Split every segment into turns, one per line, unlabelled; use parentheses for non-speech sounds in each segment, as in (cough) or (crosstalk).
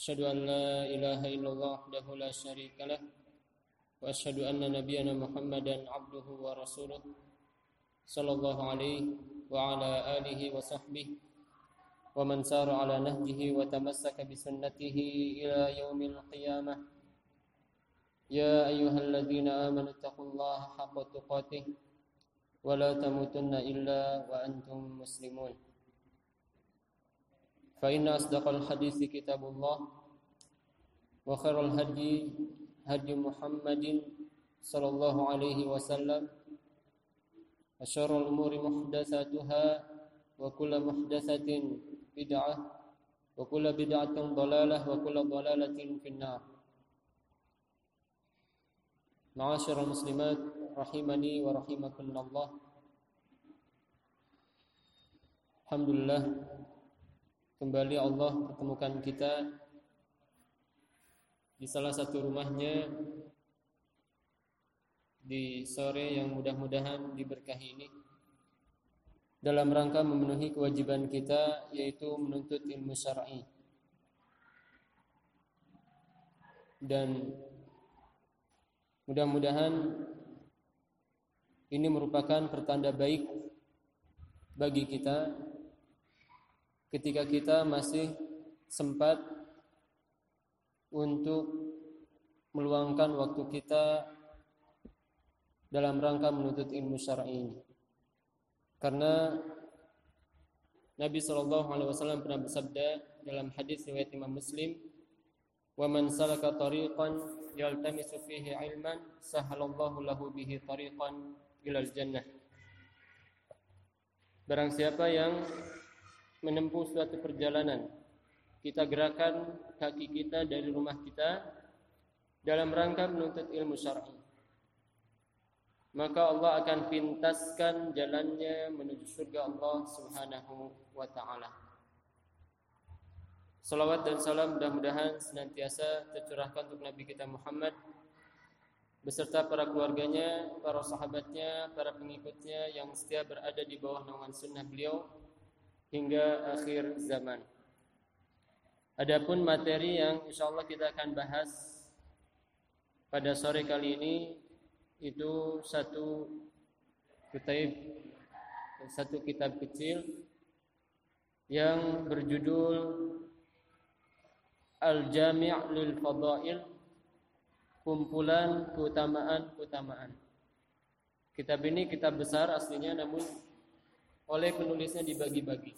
أشهد أن لا إله إلا الله وحده لا شريك له وأشهد أن نبينا محمدا عبده ورسوله صلى الله عليه وعلى آله وصحبه ومن سار على نهجه وتمسك بسنته إلى يوم القيامة يا أيها الذين آمنوا اتقوا الله حق تقاته ولا تموتن إلا وأنتم مسلمون فإن أصدق الحديث كتاب الله وخير الهدي هدي محمد صلى الله عليه وسلم وشر الأمور محدثاتها وكل محدثة بدعة وكل بدعة ضلالة وكل ضلالة في النار. معاشر المسلمات رحمني ورحمكم الله. الحمد لله. Kembali Allah pertemukan kita di salah satu rumahnya di sore yang mudah-mudahan diberkahi ini. Dalam rangka memenuhi kewajiban kita yaitu menuntut ilmu syar'i. Dan mudah-mudahan ini merupakan pertanda baik bagi kita ketika kita masih sempat untuk meluangkan waktu kita dalam rangka menuntut ilmu syar'i ini. Karena Nabi Shallallahu alaihi wasallam pernah bersabda dalam hadis riwayat Imam Muslim, "Wa man salaka tariqan yaltamisu fihi ilman, sahalallahu lahu bihi tariqan ilal jannah." Barang siapa yang menempuh suatu perjalanan. Kita gerakan kaki kita dari rumah kita dalam rangka menuntut ilmu syar'i. Maka Allah akan pintaskan jalannya menuju surga Allah Subhanahu wa taala. Salawat dan salam mudah-mudahan senantiasa tercurahkan untuk Nabi kita Muhammad beserta para keluarganya, para sahabatnya, para pengikutnya yang setia berada di bawah naungan sunnah beliau hingga akhir zaman. Adapun materi yang insya Allah kita akan bahas pada sore kali ini itu satu kitab satu kitab kecil yang berjudul Al-Jami' lil Fadail kumpulan keutamaan-keutamaan. Kitab ini kitab besar aslinya namun oleh penulisnya dibagi-bagi.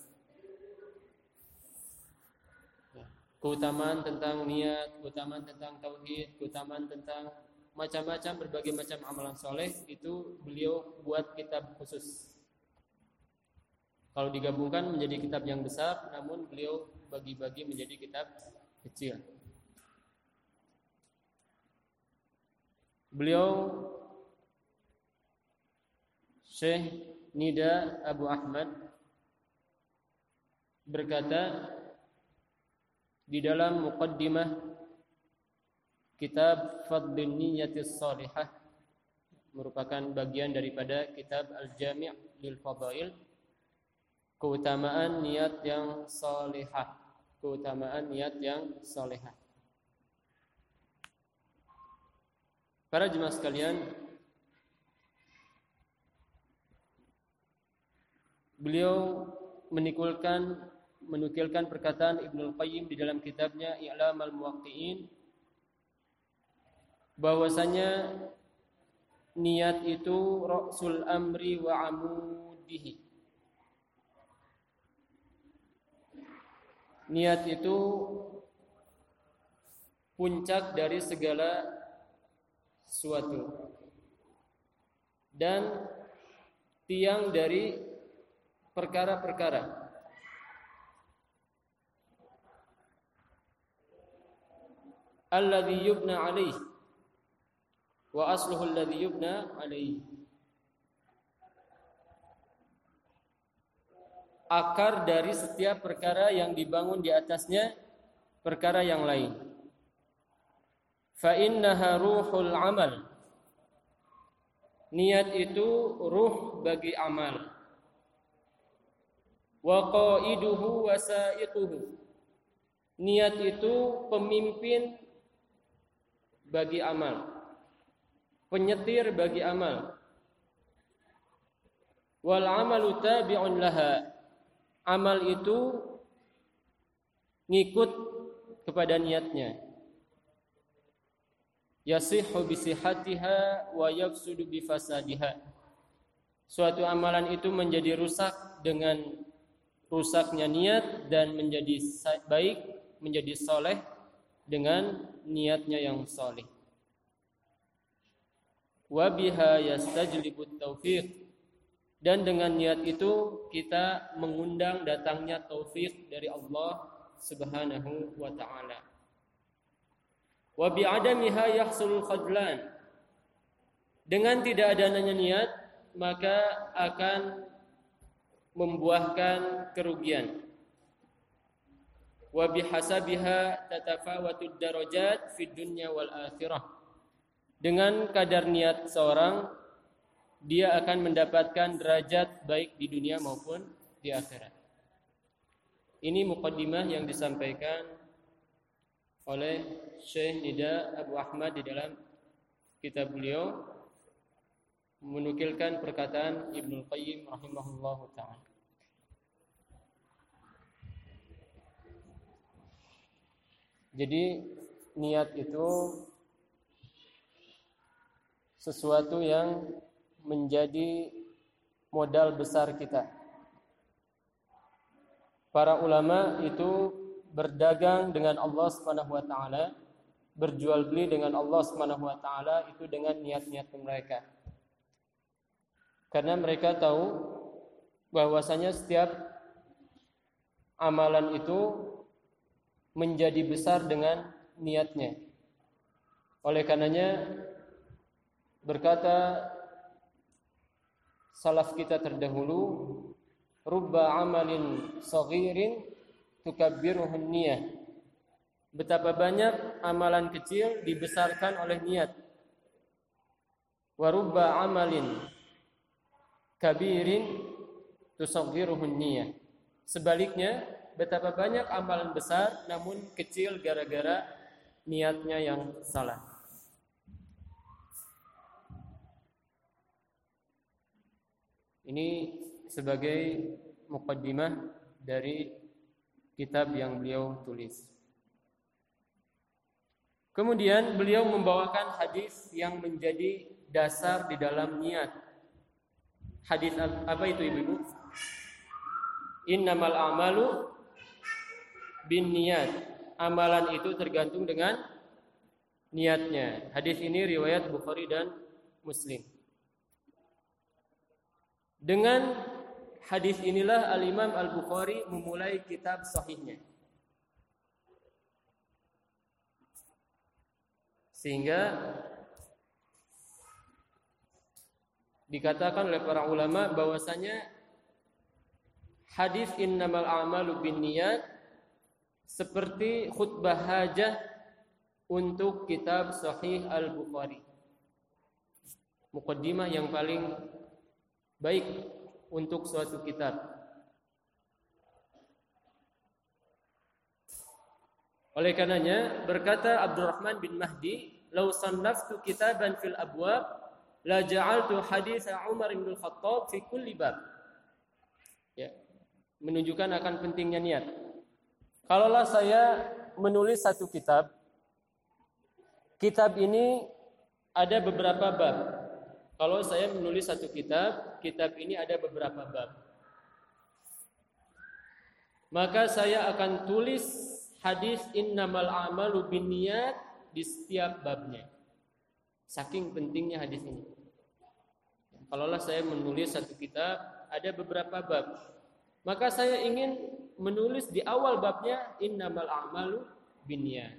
Ya. Keutamaan tentang niat, keutamaan tentang tauhid, keutamaan tentang macam-macam berbagai macam amalan soleh itu beliau buat kitab khusus. Kalau digabungkan menjadi kitab yang besar, namun beliau bagi-bagi menjadi kitab kecil. Beliau Syekh Nida Abu Ahmad berkata di dalam muqaddimah kitab Fadlun Niyatis Salihah merupakan bagian daripada kitab Al-Jami' lil Fadail keutamaan niat yang salihah keutamaan niat yang salihah. Para jemaah sekalian Beliau menikulkan menukilkan perkataan Ibnu Qayyim di dalam kitabnya I'lam al-Muwaqqi'in bahwasanya niat itu ra'sul amri wa amudihi. Niat itu puncak dari segala sesuatu dan tiang dari perkara-perkara. alladhi yubna alaih wa asluhu alladhi yubna alaih akar dari setiap perkara yang dibangun di atasnya perkara yang lain. Fa innaha ruhul amal. Niat itu ruh bagi amal wa qaiduhu wa sa'iquhu. Niat itu pemimpin bagi amal. Penyetir bagi amal. Wal amalu tabi'un laha. Amal itu ngikut kepada niatnya. Yasihhu bisihatiha wa yafsudu bifasadiha suatu amalan itu menjadi rusak dengan rusaknya niat dan menjadi baik menjadi soleh dengan niatnya yang soleh wa biha yastajlibut taufiq dan dengan niat itu kita mengundang datangnya taufik dari Allah Subhanahu wa taala. Wa yahsulul khadlan. Dengan tidak adanya niat maka akan membuahkan kerugian. Wa bihasabiha tatafawatud darajat fid dunya wal akhirah. Dengan kadar niat seorang dia akan mendapatkan derajat baik di dunia maupun di akhirat. Ini mukaddimah yang disampaikan oleh Syekh Nida Abu Ahmad di dalam kitab beliau menukilkan perkataan Ibnu Qayyim rahimahullah taala. Jadi niat itu sesuatu yang menjadi modal besar kita. Para ulama itu berdagang dengan Allah Subhanahu wa taala, berjual beli dengan Allah Subhanahu wa taala itu dengan niat-niat mereka. Karena mereka tahu bahwasanya setiap amalan itu menjadi besar dengan niatnya. Oleh karenanya berkata salaf kita terdahulu rubba amalin saghirin tukabbiruhun niyah betapa banyak amalan kecil dibesarkan oleh niat wa rubba amalin kabirin tusaghiruhun niyah sebaliknya betapa banyak amalan besar namun kecil gara-gara niatnya yang salah Ini sebagai mukaddimah dari kitab yang beliau tulis. Kemudian beliau membawakan hadis yang menjadi dasar di dalam niat. Hadis apa itu Ibu-ibu? Innamal a'malu bin niat. Amalan itu tergantung dengan niatnya. Hadis ini riwayat Bukhari dan Muslim. Dengan hadis inilah Al-Imam Al-Bukhari memulai kitab sahihnya. Sehingga dikatakan oleh para ulama bahwasanya hadis innamal a'malu binniyat seperti khutbah hajah untuk kitab Sahih Al-Bukhari. Mukaddimah yang paling baik untuk suatu kitab. Oleh karenanya berkata Abdurrahman bin Mahdi, "Lau sannaftu kitaban fil abwab la ja'altu hadis Umar bin Khattab fi kulli bab." Ya, menunjukkan akan pentingnya niat. Kalaulah saya menulis satu kitab, kitab ini ada beberapa bab. Kalau saya menulis satu kitab, kitab ini ada beberapa bab. Maka saya akan tulis hadis innamal amalu binniyat di setiap babnya. Saking pentingnya hadis ini. Kalaulah saya menulis satu kitab, ada beberapa bab. Maka saya ingin menulis di awal babnya innamal amalu binniyat.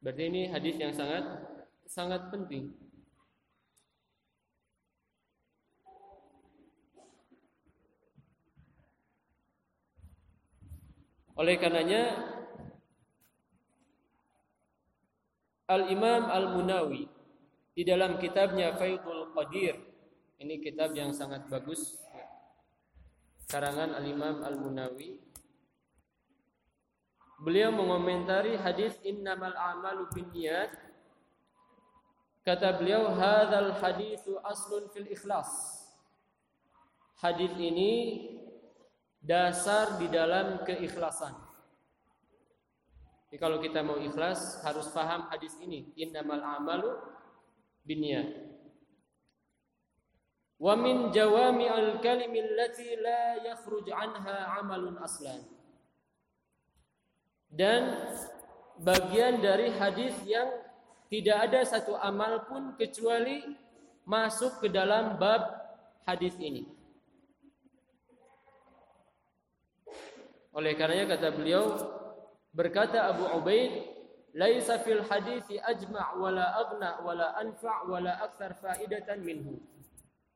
Berarti ini hadis yang sangat sangat penting. Oleh karenanya Al-Imam Al-Munawi di dalam kitabnya Faidul Qadir. Ini kitab yang sangat bagus. Karangan Al-Imam Al-Munawi. Beliau mengomentari hadis innamal a'malu binniyat. Kata beliau hadzal haditsu aslun fil ikhlas. Hadis ini dasar di dalam keikhlasan. Jadi kalau kita mau ikhlas harus paham hadis ini. Innamal amalu binniyat. Wa min jawami'al kalimi allati la yakhruj anha amalun aslan. Dan bagian dari hadis yang tidak ada satu amal pun kecuali masuk ke dalam bab hadis ini. Oleh karenanya kata beliau berkata Abu Ubaid laisa fil hadithi ajma' wala aghna wala anfa' wala akthar faidatan minhu.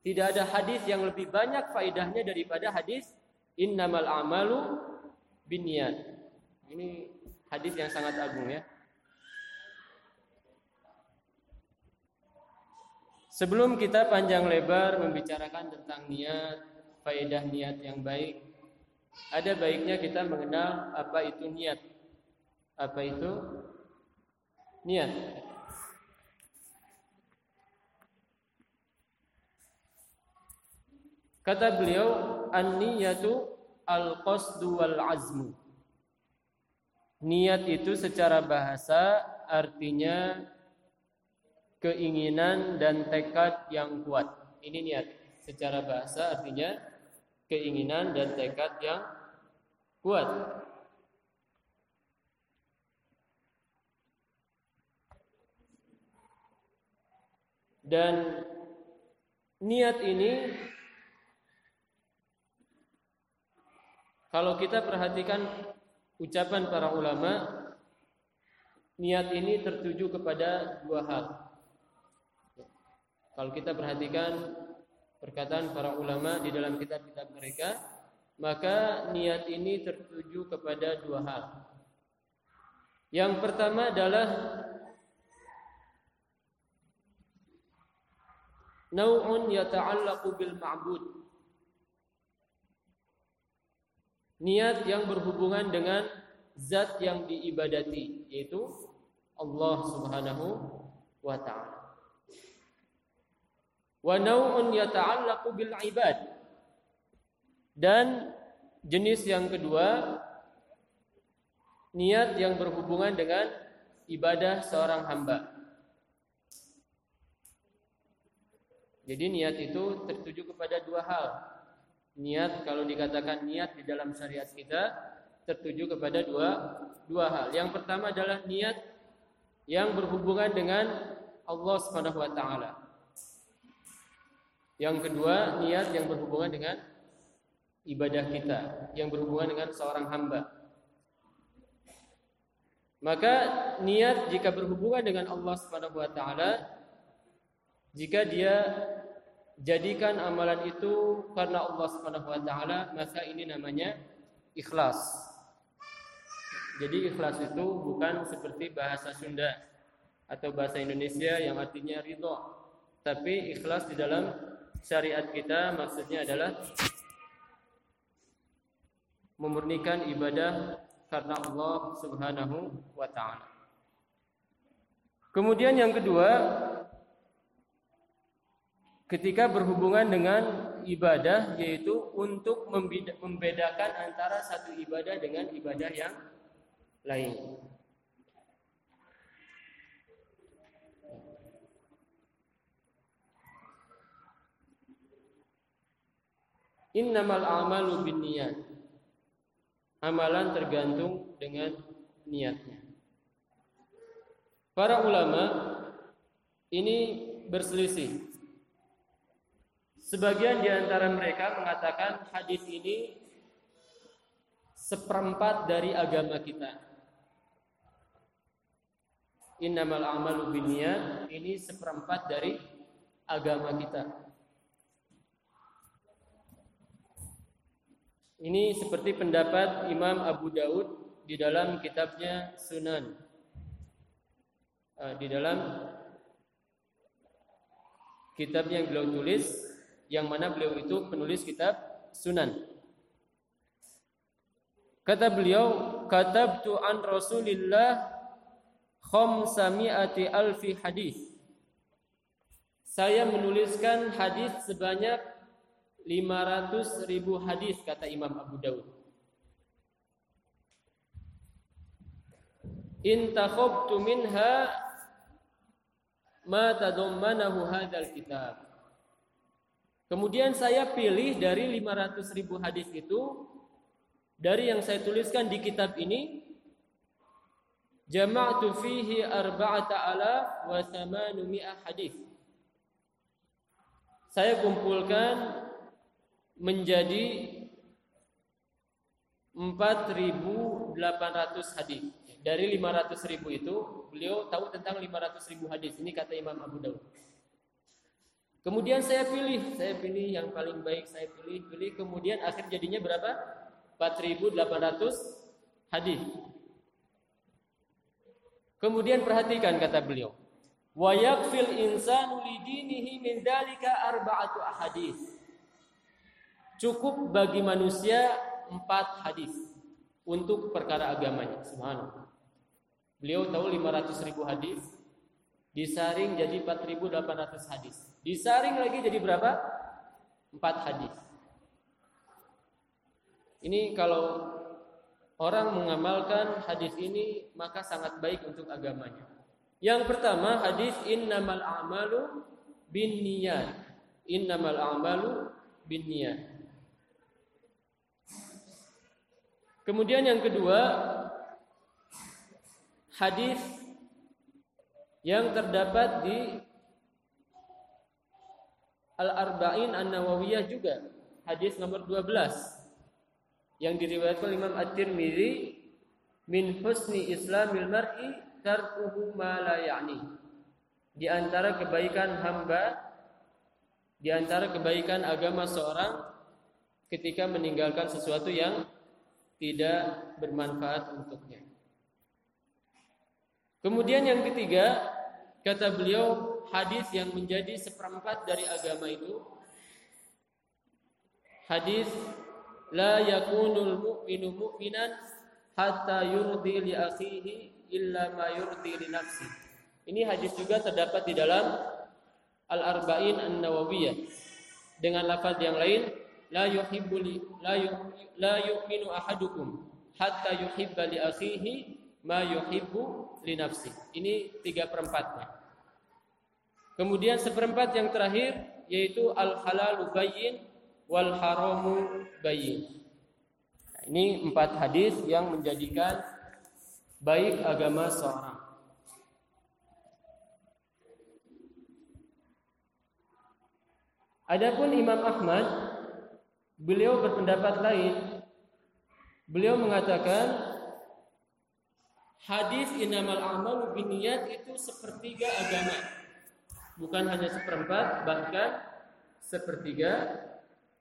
Tidak ada hadis yang lebih banyak faidahnya daripada hadis innamal a'malu binniyat. Ini hadis yang sangat agung ya. Sebelum kita panjang lebar membicarakan tentang niat, faedah niat yang baik, ada baiknya kita mengenal apa itu niat. Apa itu niat? Kata beliau, an-niyatu al-qasdu wal azmu. Niat itu secara bahasa artinya keinginan dan tekad yang kuat. Ini niat. Secara bahasa artinya keinginan dan tekad yang kuat. Dan niat ini kalau kita perhatikan ucapan para ulama niat ini tertuju kepada dua hal. Kalau kita perhatikan perkataan para ulama di dalam kitab-kitab mereka, maka niat ini tertuju kepada dua hal. Yang pertama adalah nau'un yata'allaqu bil ma'bud. Niat yang berhubungan dengan zat yang diibadati yaitu Allah Subhanahu wa taala. Wa nau'un yata'allaqu bil ibad dan jenis yang kedua niat yang berhubungan dengan ibadah seorang hamba. Jadi niat itu tertuju kepada dua hal. Niat kalau dikatakan niat di dalam syariat kita tertuju kepada dua dua hal. Yang pertama adalah niat yang berhubungan dengan Allah Subhanahu wa taala. Yang kedua, niat yang berhubungan dengan ibadah kita yang berhubungan dengan seorang hamba. Maka niat jika berhubungan dengan Allah Subhanahu wa taala jika dia jadikan amalan itu karena Allah Subhanahu wa taala maka ini namanya ikhlas. Jadi ikhlas itu bukan seperti bahasa Sunda atau bahasa Indonesia yang artinya ridho. Tapi ikhlas di dalam syariat kita maksudnya adalah memurnikan ibadah karena Allah Subhanahu wa taala. Kemudian yang kedua, ketika berhubungan dengan ibadah yaitu untuk membedakan antara satu ibadah dengan ibadah yang lain. Innamal a'malu binniyat amalan tergantung dengan niatnya. Para ulama ini berselisih. Sebagian di antara mereka mengatakan hadis ini seperempat dari agama kita. innamal a'malu binniyat ini seperempat dari agama kita. Ini seperti pendapat Imam Abu Daud di dalam kitabnya Sunan. Eh, di dalam kitab yang beliau tulis yang mana beliau itu penulis kitab Sunan. Kata beliau, katabtu an Rasulillah khamsami'ati alfi hadis. Saya menuliskan hadis sebanyak 500 ribu hadis kata Imam Abu Daud. In takhobtu minha ma tadammanahu hadzal kitab. Kemudian saya pilih dari 500 ribu hadis itu dari yang saya tuliskan di kitab ini jama'tu fihi arba'ata ala wa thamanu mi'ah hadis. Saya kumpulkan menjadi 4.800 hadis. Dari 500 ribu itu, beliau tahu tentang 500 ribu hadis. Ini kata Imam Abu Daud. Kemudian saya pilih, saya pilih yang paling baik, saya pilih, pilih. Kemudian akhir jadinya berapa? 4800 hadis. Kemudian perhatikan kata beliau. Wa yakfil insanu lidinihi min dalika arba'atu ahadis. Cukup bagi manusia empat hadis untuk perkara agamanya. Subhanallah. Beliau tahu 500 ribu hadis, disaring jadi 4.800 hadis. Disaring lagi jadi berapa? Empat hadis. Ini kalau orang mengamalkan hadis ini maka sangat baik untuk agamanya. Yang pertama hadis innamal a'malu binniyat. Innamal a'malu binniyat. Kemudian yang kedua hadis yang terdapat di Al-Arba'in An-Nawawiyah juga hadis nomor 12 yang diriwayatkan Imam At-Tirmizi min husni islamil mar'i tarkuhu ma la ya'ni. Di antara kebaikan hamba di antara kebaikan agama seorang ketika meninggalkan sesuatu yang tidak bermanfaat untuknya. Kemudian yang ketiga, kata beliau, hadis yang menjadi seperempat dari agama itu hadis la yakunul mu'minu mu'minan hatta yurdi li akhihi illa ma yurdi li nafsi. Ini hadis juga terdapat di dalam Al-Arba'in An-Nawawiyah dengan lafaz yang lain la yuhibbu li, la yu, la yu'minu ahadukum hatta yuhibba li akhihi ma yuhibbu li nafsi. Ini tiga perempatnya. Kemudian seperempat yang terakhir yaitu al halalu bayyin wal haramu bayyin. Nah, ini empat hadis yang menjadikan baik agama seorang. Adapun Imam Ahmad beliau berpendapat lain. Beliau mengatakan hadis inamal amalu biniyat itu sepertiga agama. Bukan hanya seperempat, bahkan sepertiga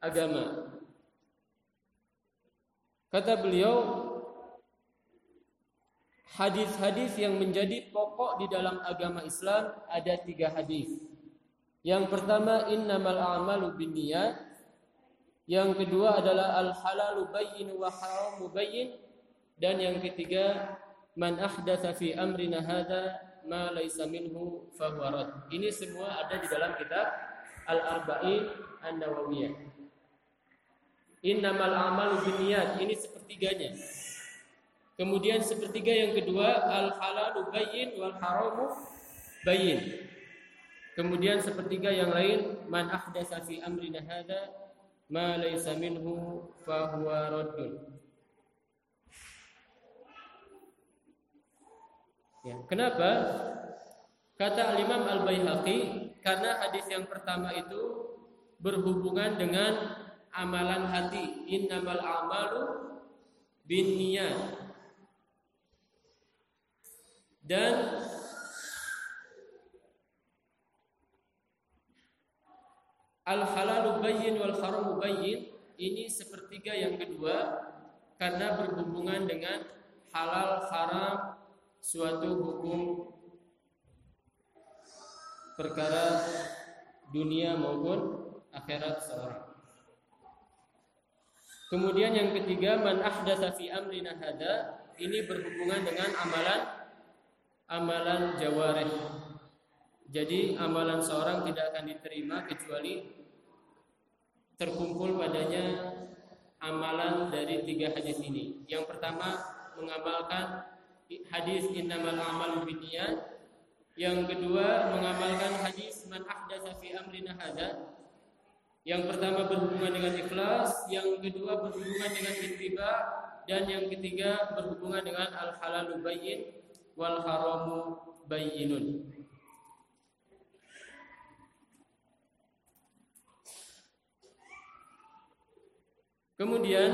agama. Kata beliau, hadis-hadis yang menjadi pokok di dalam agama Islam ada tiga hadis. Yang pertama innamal a'malu binniyat. Yang kedua adalah al halalu bayyin wa haramu bayyin. Dan yang ketiga man ahdatsa fi amrina hadza ma laisa minhu fahuwa Ini semua ada di dalam kitab Al-Arba'in An-Nawawiyah. Innamal amalu binniyat. Ini sepertiganya. Kemudian sepertiga yang kedua al halalu bayyin wal haramu bayyin. Kemudian sepertiga yang lain man ahdatsa fi amrina hadza ma laysa minhu fa huwa raddun. Ya. Kenapa? Kata Al-Imam Al-Baihaqi, karena hadis yang pertama itu berhubungan dengan amalan hati. Innamal amalu bin niyat. Dan al halalu bayyin wal haramu bayyin ini sepertiga yang kedua karena berhubungan dengan halal haram suatu hukum perkara dunia maupun akhirat seorang. Kemudian yang ketiga man ahdatsa fi amrina hada ini berhubungan dengan amalan amalan jawarih. Jadi amalan seorang tidak akan diterima kecuali terkumpul padanya amalan dari tiga hadis ini. Yang pertama mengamalkan hadis innamal a'malu binniyat. Yang kedua mengamalkan hadis man ahdatsa fi amrina hada. Yang pertama berhubungan dengan ikhlas, yang kedua berhubungan dengan ittiba dan yang ketiga berhubungan dengan al halalu bayyin wal haramu bayyinun. Kemudian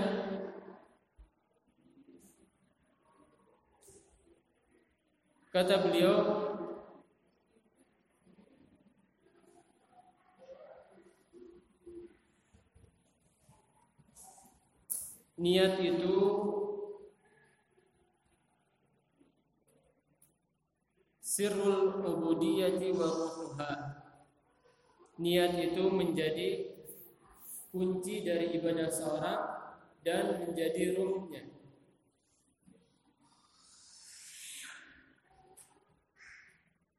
Kata beliau Niat itu Sirrul ubudiyati wa ruhuha. Niat itu menjadi kunci dari ibadah seorang dan menjadi ruhnya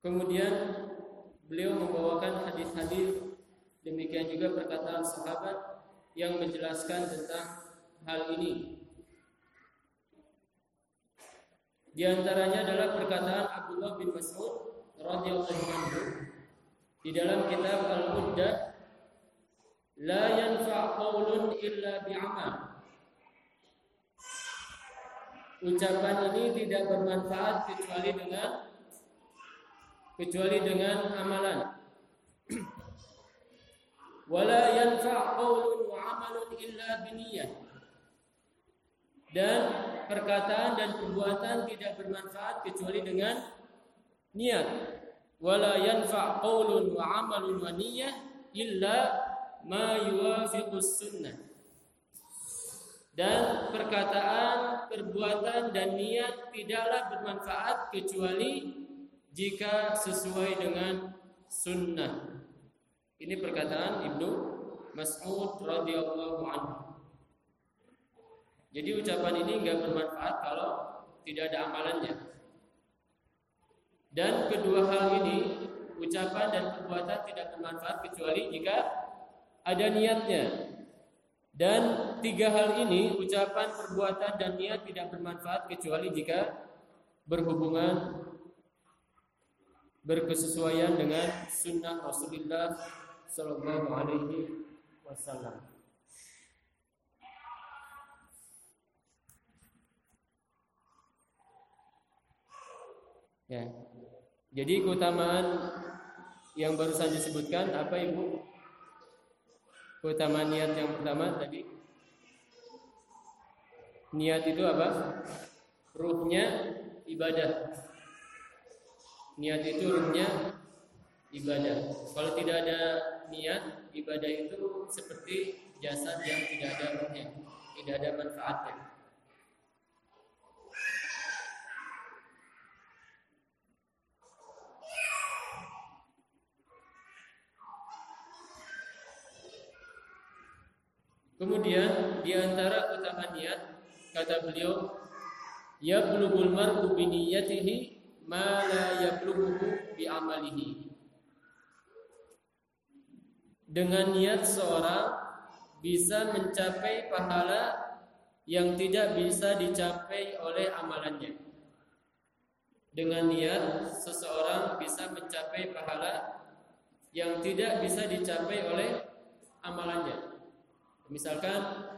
Kemudian beliau membawakan hadis-hadis demikian juga perkataan sahabat yang menjelaskan tentang hal ini. Di antaranya adalah perkataan Abdullah bin Mas'ud radhiyallahu anhu di dalam kitab Al-Muddah la yanfa' qaulun illa bi'amal. Ucapan ini tidak bermanfaat kecuali dengan kecuali dengan amalan. (clears throat) Wala yanfa' qaulun wa 'amalun illa biniyah. Dan perkataan dan perbuatan tidak bermanfaat kecuali dengan niat. Wala yanfa' qaulun wa 'amalun wa niyyah illa ma yuwafiqus sunnah. Dan perkataan, perbuatan dan niat tidaklah bermanfaat kecuali jika sesuai dengan sunnah. Ini perkataan Ibnu Mas'ud radhiyallahu anhu. Jadi ucapan ini enggak bermanfaat kalau tidak ada amalannya. Dan kedua hal ini, ucapan dan perbuatan tidak bermanfaat kecuali jika ada niatnya. Dan tiga hal ini, ucapan, perbuatan, dan niat tidak bermanfaat kecuali jika berhubungan berkesesuaian dengan sunnah Rasulullah Sallallahu Alaihi Wasallam. Ya. Jadi keutamaan yang barusan disebutkan apa Ibu? Keutamaan niat yang pertama tadi. Niat itu apa? Ruhnya ibadah. Niat itu ruhnya ibadah. Kalau tidak ada niat, ibadah itu seperti jasad yang tidak ada ruhnya, tidak ada manfaatnya. Kemudian di antara utama niat kata beliau ya bulugul mar'u bi ma la bi amalihi. Dengan niat seorang bisa mencapai pahala yang tidak bisa dicapai oleh amalannya. Dengan niat seseorang bisa mencapai pahala yang tidak bisa dicapai oleh amalannya. Misalkan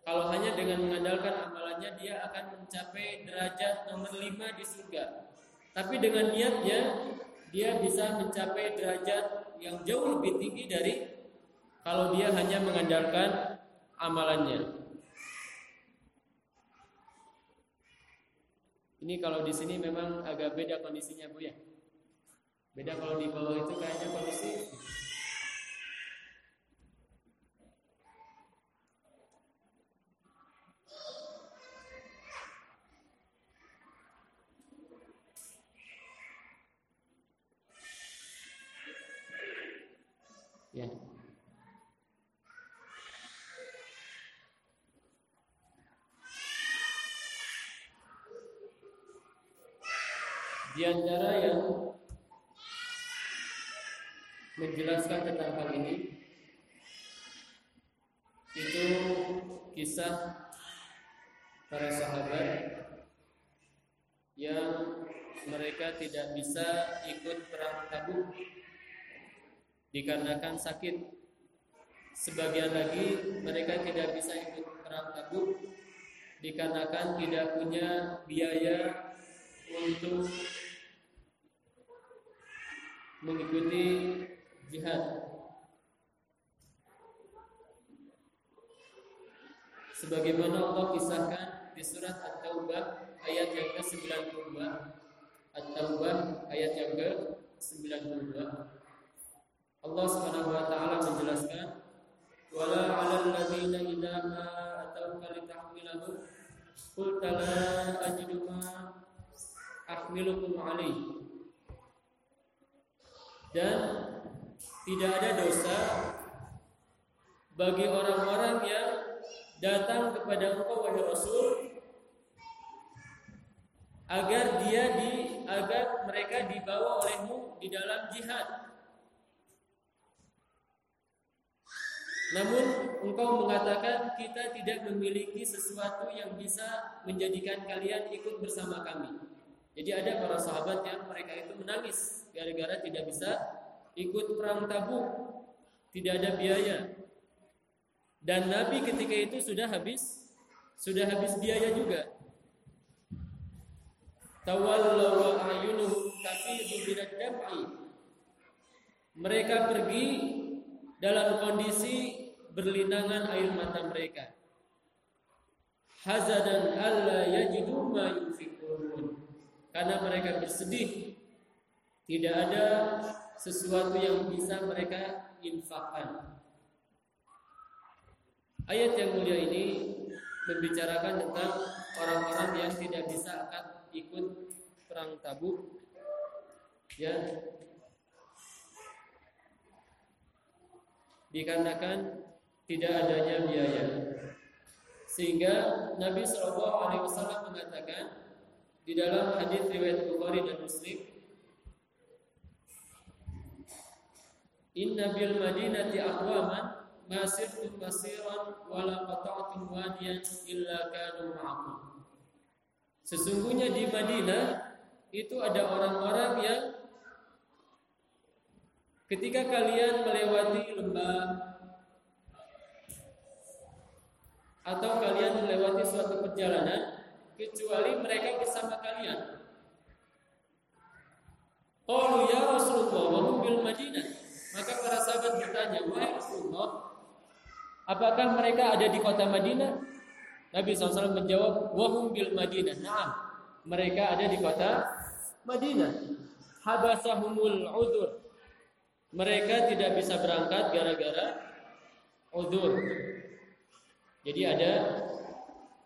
kalau hanya dengan mengandalkan amalannya dia akan mencapai derajat nomor lima di surga. Tapi dengan niatnya dia bisa mencapai derajat yang jauh lebih tinggi dari kalau dia hanya mengandalkan amalannya. Ini kalau di sini memang agak beda kondisinya Bu ya. Beda kalau di bawah itu kayaknya kondisi Ya. Di antara yang menjelaskan tentang hal ini itu kisah para sahabat yang mereka tidak bisa ikut perang Tabuk dikarenakan sakit. Sebagian lagi mereka tidak bisa ikut perang Tabuk dikarenakan tidak punya biaya untuk mengikuti jihad. Sebagaimana Allah kisahkan di surat At-Taubah ayat yang ke-92. At-Taubah ayat yang ke-92. Allah Subhanahu wa taala menjelaskan wala 'alal ladzina idza atauka litahmilahum qulta la ajidu ma ahmilukum alaihi dan tidak ada dosa bagi orang-orang yang datang kepada engkau wahai Rasul agar dia di agar mereka dibawa olehmu di dalam jihad. Namun engkau mengatakan kita tidak memiliki sesuatu yang bisa menjadikan kalian ikut bersama kami. Jadi ada para sahabat yang mereka itu menangis gara-gara tidak bisa ikut perang Tabuk. Tidak ada biaya. Dan Nabi ketika itu sudah habis sudah habis biaya juga. Tawallaw ayunuhum tafidu dam'i. Mereka pergi dalam kondisi berlinangan air mata mereka. Hazadan alla yajidu ma yunfikun. Karena mereka bersedih tidak ada sesuatu yang bisa mereka infakkan. Ayat yang mulia ini membicarakan tentang orang-orang yang tidak bisa akan ikut perang Tabuk. Ya. Dikarenakan tidak adanya biaya. Sehingga Nabi Shallallahu Alaihi Wasallam mengatakan di dalam hadis riwayat Bukhari dan Muslim Inna bil Madinati aqwaman masirtum masiran wala qata'tum wadiyan illa kanu ma'akum. Sesungguhnya di Madinah itu ada orang-orang yang ketika kalian melewati lembah atau kalian melewati suatu perjalanan kecuali mereka bersama kalian. Qalu ya Rasulullah wa bil Madinah. Maka para sahabat bertanya, "Wahai Rasulullah, Apakah mereka ada di kota Madinah? Nabi SAW menjawab, wahum bil Madinah. Nah, mereka ada di kota Madinah. Habasahumul udur. Mereka tidak bisa berangkat gara-gara udur. Jadi ada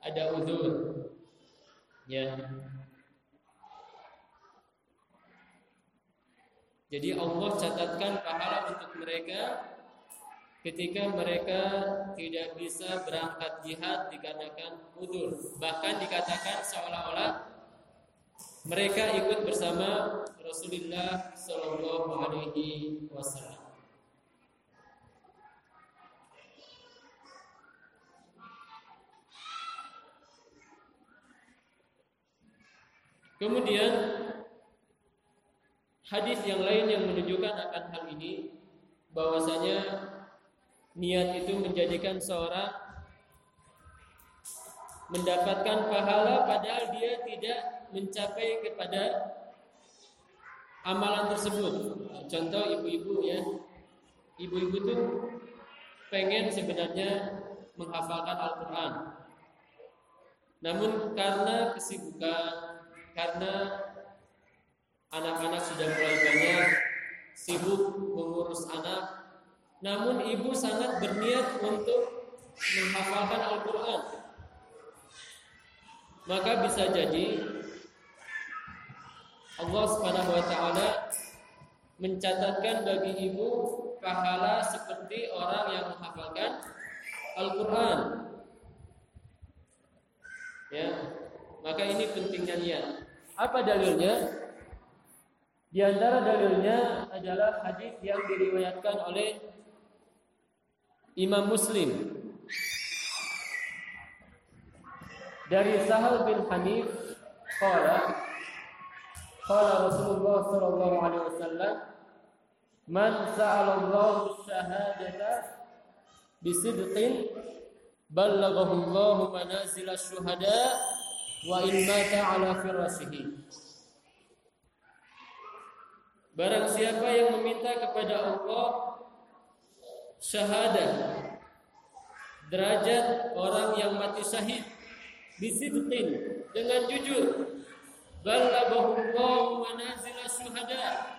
ada udur. Ya. Jadi Allah catatkan pahala untuk mereka ketika mereka tidak bisa berangkat jihad dikarenakan udur bahkan dikatakan seolah-olah mereka ikut bersama Rasulullah Shallallahu Alaihi Wasallam. Kemudian hadis yang lain yang menunjukkan akan hal ini bahwasanya Niat itu menjadikan seorang mendapatkan pahala padahal dia tidak mencapai kepada amalan tersebut. Contoh ibu-ibu ya. Ibu-ibu tuh pengen sebenarnya menghafalkan Al-Qur'an. Namun karena kesibukan, karena anak-anak sudah mulai banyak sibuk mengurus anak, namun ibu sangat berniat untuk menghafalkan Al-Quran. Maka bisa jadi Allah Subhanahu wa mencatatkan bagi ibu pahala seperti orang yang menghafalkan Al-Qur'an. Ya. Maka ini pentingnya niat. Apa dalilnya? Di antara dalilnya adalah hadis yang diriwayatkan oleh Imam Muslim dari Sahal bin Hanif qala qala Rasulullah sallallahu alaihi wasallam Man sa'alallahu syahadata bisidqin ballaghahu Allah manazil syuhada wa in mata ala firashihi. Barang siapa yang meminta kepada Allah syahadah derajat orang yang mati syahid. Bisidqin. Dengan jujur. Ballaghahu Allah manazil syuhada.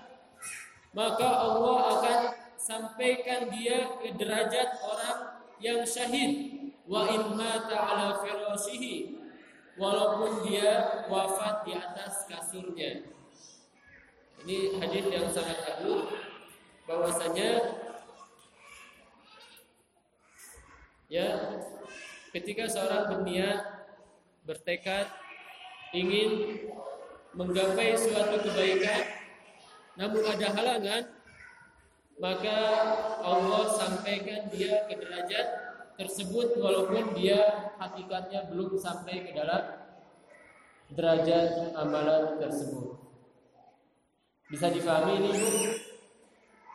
Maka Allah akan sampaikan dia ke derajat orang yang syahid. Wa in mata ala firashihi walaupun dia wafat di atas kasurnya. Ini hadis yang sangat agung. Bahwasanya ya ketika seorang berniat bertekad ingin menggapai suatu kebaikan namun ada halangan maka Allah sampaikan dia ke derajat tersebut walaupun dia hakikatnya belum sampai ke dalam derajat amalan tersebut. Bisa difahami ini?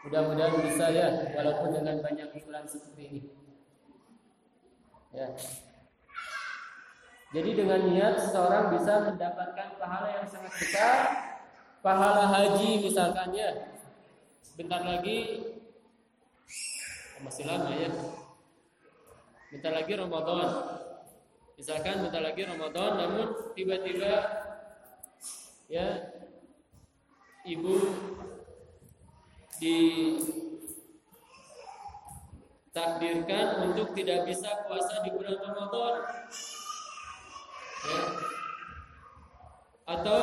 Mudah-mudahan bisa ya walaupun dengan banyak iklan seperti ini. Ya. Jadi dengan niat seseorang bisa mendapatkan pahala yang sangat besar pahala haji misalkan ya. Bentar lagi oh masih lama ya. Bentar lagi Ramadan. Misalkan bentar lagi Ramadan namun tiba-tiba ya ibu ditakdirkan untuk tidak bisa puasa di bulan Ramadan ya. atau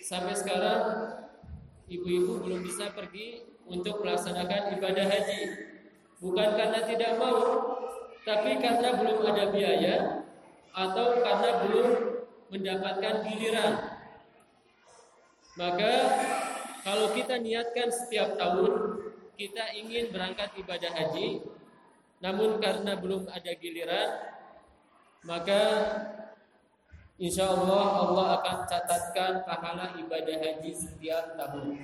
sampai sekarang ibu-ibu belum bisa pergi untuk melaksanakan ibadah haji. Bukan karena tidak mau, tapi karena belum ada biaya atau karena belum mendapatkan giliran. Maka kalau kita niatkan setiap tahun kita ingin berangkat ibadah haji, namun karena belum ada giliran, maka Insya Allah Allah akan catatkan pahala ibadah haji setiap tahun.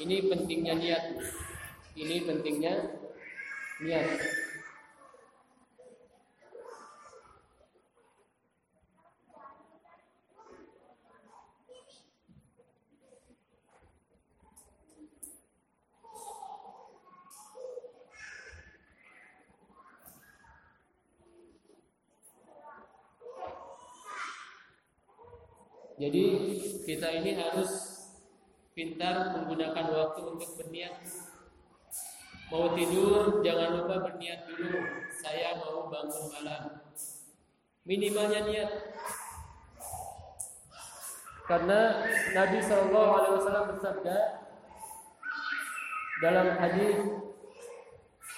Ini pentingnya niat. Ini pentingnya niat. Jadi kita ini harus pintar menggunakan waktu untuk berniat. Mau tidur jangan lupa berniat dulu. Saya mau bangun malam. Minimalnya niat. Karena Nabi Shallallahu Alaihi Wasallam bersabda dalam hadis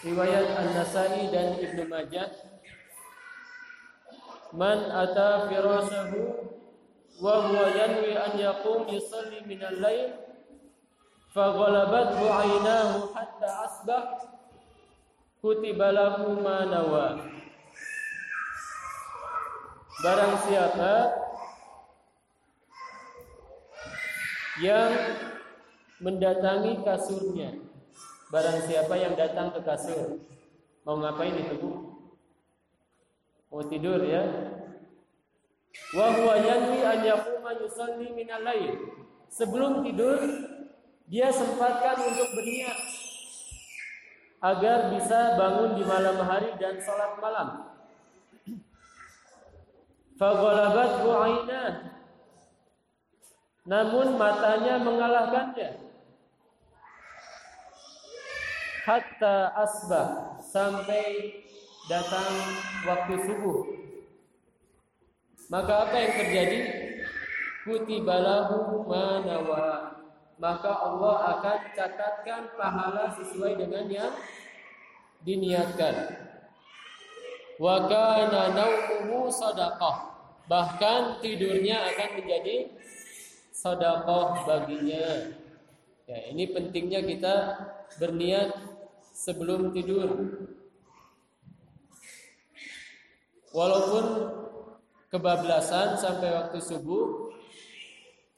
riwayat An Nasai dan Ibnu Majah, "Man ata wa huwa yanwi an yaqum yusalli min al-lail fa ghalabathu 'aynahu hatta barang siapa yang mendatangi kasurnya barang siapa yang datang ke kasur mau ngapain itu mau tidur ya? Wa huwa yanwi an yaquma yusalli min al-lail. Sebelum tidur dia sempatkan untuk berniat agar bisa bangun di malam hari dan salat malam. Faghalabat ainah. Namun matanya mengalahkannya. Hatta asbah sampai datang waktu subuh. Maka apa yang terjadi? Kutibalahu manawa. maka Allah akan catatkan pahala sesuai dengan yang diniatkan. Wa kana naumuhu sadaqah. Bahkan tidurnya akan menjadi sedekah baginya. Ya, ini pentingnya kita berniat sebelum tidur. Walaupun kebablasan sampai waktu subuh,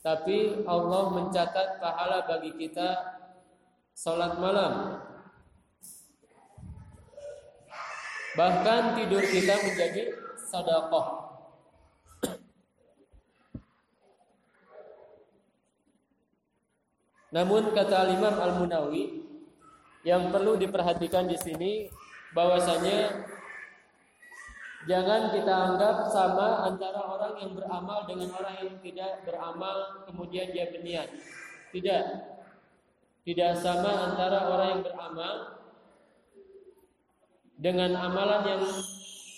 tapi Allah mencatat pahala bagi kita salat malam. Bahkan tidur kita menjadi sedekah. Namun kata Imam Al-Munawi yang perlu diperhatikan di sini bahwasanya jangan kita anggap sama antara orang yang beramal dengan orang yang tidak beramal kemudian dia berniat. Tidak. Tidak sama antara orang yang beramal dengan amalan yang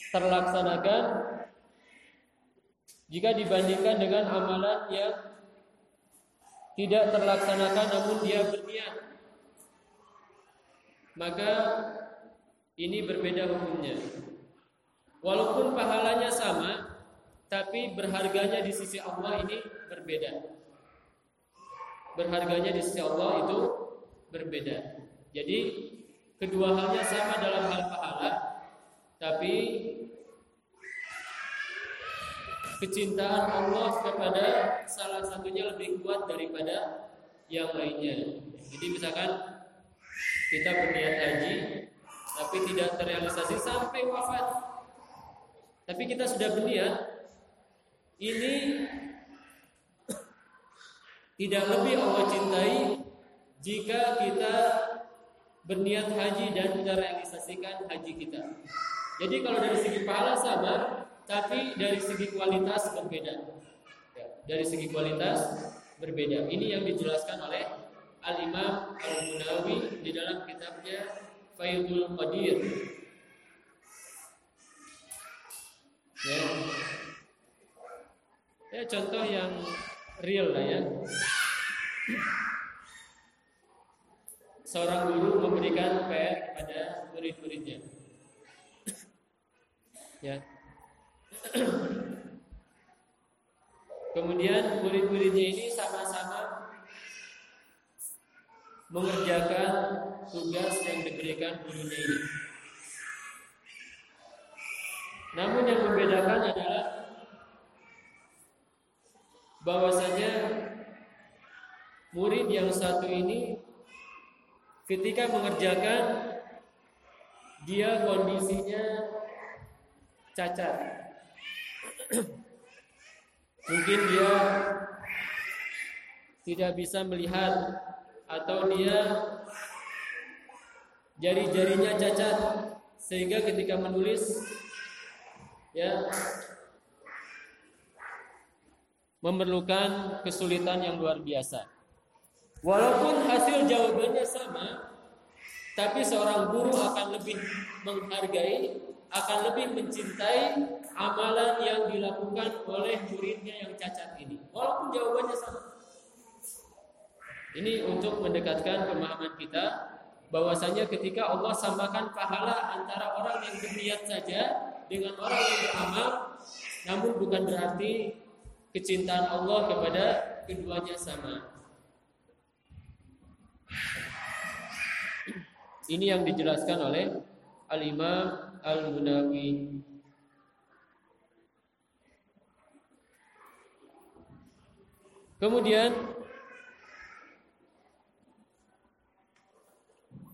terlaksanakan jika dibandingkan dengan amalan yang tidak terlaksanakan namun dia berniat maka ini berbeda hukumnya walaupun pahalanya sama tapi berharganya di sisi Allah ini berbeda berharganya di sisi Allah itu berbeda jadi kedua halnya sama dalam hal pahala tapi kecintaan Allah kepada salah satunya lebih kuat daripada yang lainnya. Jadi misalkan kita berniat haji tapi tidak terrealisasi sampai wafat. Tapi kita sudah berniat ini tidak lebih Allah cintai jika kita berniat haji dan kita realisasikan haji kita. Jadi kalau dari segi pahala sama, tapi dari segi kualitas berbeda. Ya, dari segi kualitas berbeda. Ini yang dijelaskan oleh Al Imam Al Munawi di dalam kitabnya Faidul Qadir. Ya. ya contoh yang real lah ya. Seorang guru memberikan PR kepada murid-muridnya. Ya, Kemudian murid-muridnya ini sama-sama mengerjakan tugas yang diberikan gurunya ini. Namun yang membedakan adalah bahwasanya murid yang satu ini ketika mengerjakan dia kondisinya cacat. Mungkin dia tidak bisa melihat atau dia jari-jarinya cacat sehingga ketika menulis ya memerlukan kesulitan yang luar biasa. Walaupun hasil jawabannya sama, tapi seorang guru akan lebih menghargai, akan lebih mencintai amalan yang dilakukan oleh muridnya yang cacat ini. Walaupun jawabannya sama. Ini untuk mendekatkan pemahaman kita bahwasanya ketika Allah samakan pahala antara orang yang berniat saja dengan orang yang beramal, namun bukan berarti kecintaan Allah kepada keduanya sama. Ini yang dijelaskan oleh Al-Imam Al-Munawi Kemudian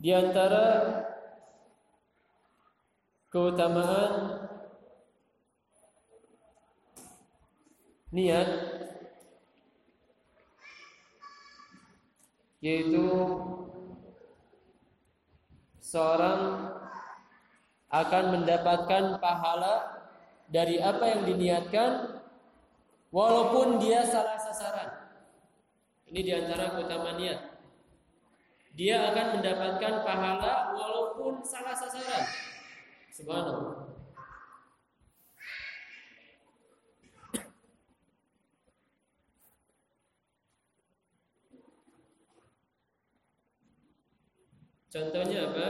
di antara keutamaan niat yaitu seorang akan mendapatkan pahala dari apa yang diniatkan walaupun dia salah sasaran. Ini di antara keutamaan niat. Dia akan mendapatkan pahala walaupun salah sasaran. Subhanallah. Contohnya apa?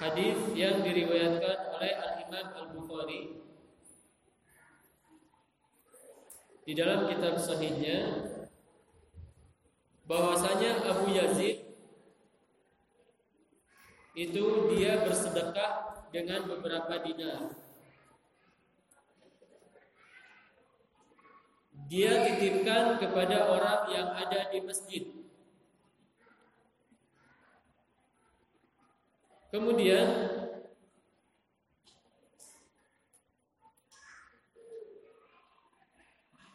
Hadis yang diriwayatkan oleh Al Imam Al Bukhari di dalam kitab sahihnya bahwasanya Abu Yazid itu dia bersedekah dengan beberapa dinar. Dia titipkan kepada orang yang ada di masjid. Kemudian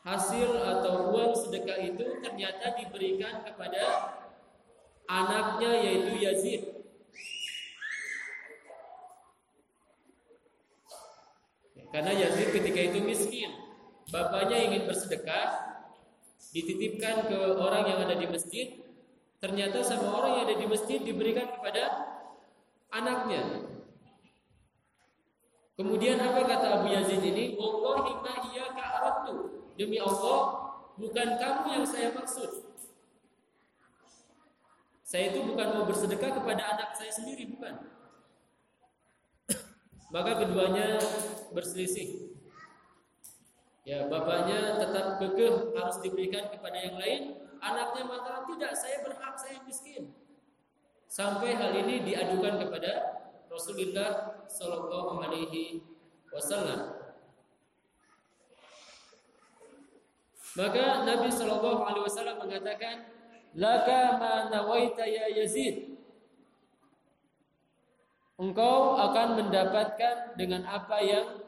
hasil atau uang sedekah itu ternyata diberikan kepada anaknya yaitu Yazid. Karena Yazid ketika itu miskin, bapaknya ingin bersedekah, dititipkan ke orang yang ada di masjid, ternyata sama orang yang ada di masjid diberikan kepada anaknya. Kemudian apa kata Abu Yazid ini? Wallahi ma iyyaka aradtu. Demi Allah, bukan kamu yang saya maksud. Saya itu bukan mau bersedekah kepada anak saya sendiri, bukan. (coughs) Maka keduanya berselisih. Ya, bapaknya tetap kekeh harus diberikan kepada yang lain, anaknya mengatakan tidak, saya berhak, saya miskin. Sampai hal ini diadukan kepada Rasulullah Shallallahu Alaihi Wasallam. Maka Nabi Shallallahu Alaihi Wasallam mengatakan, laka ma nawaita ya Yazid. Engkau akan mendapatkan dengan apa yang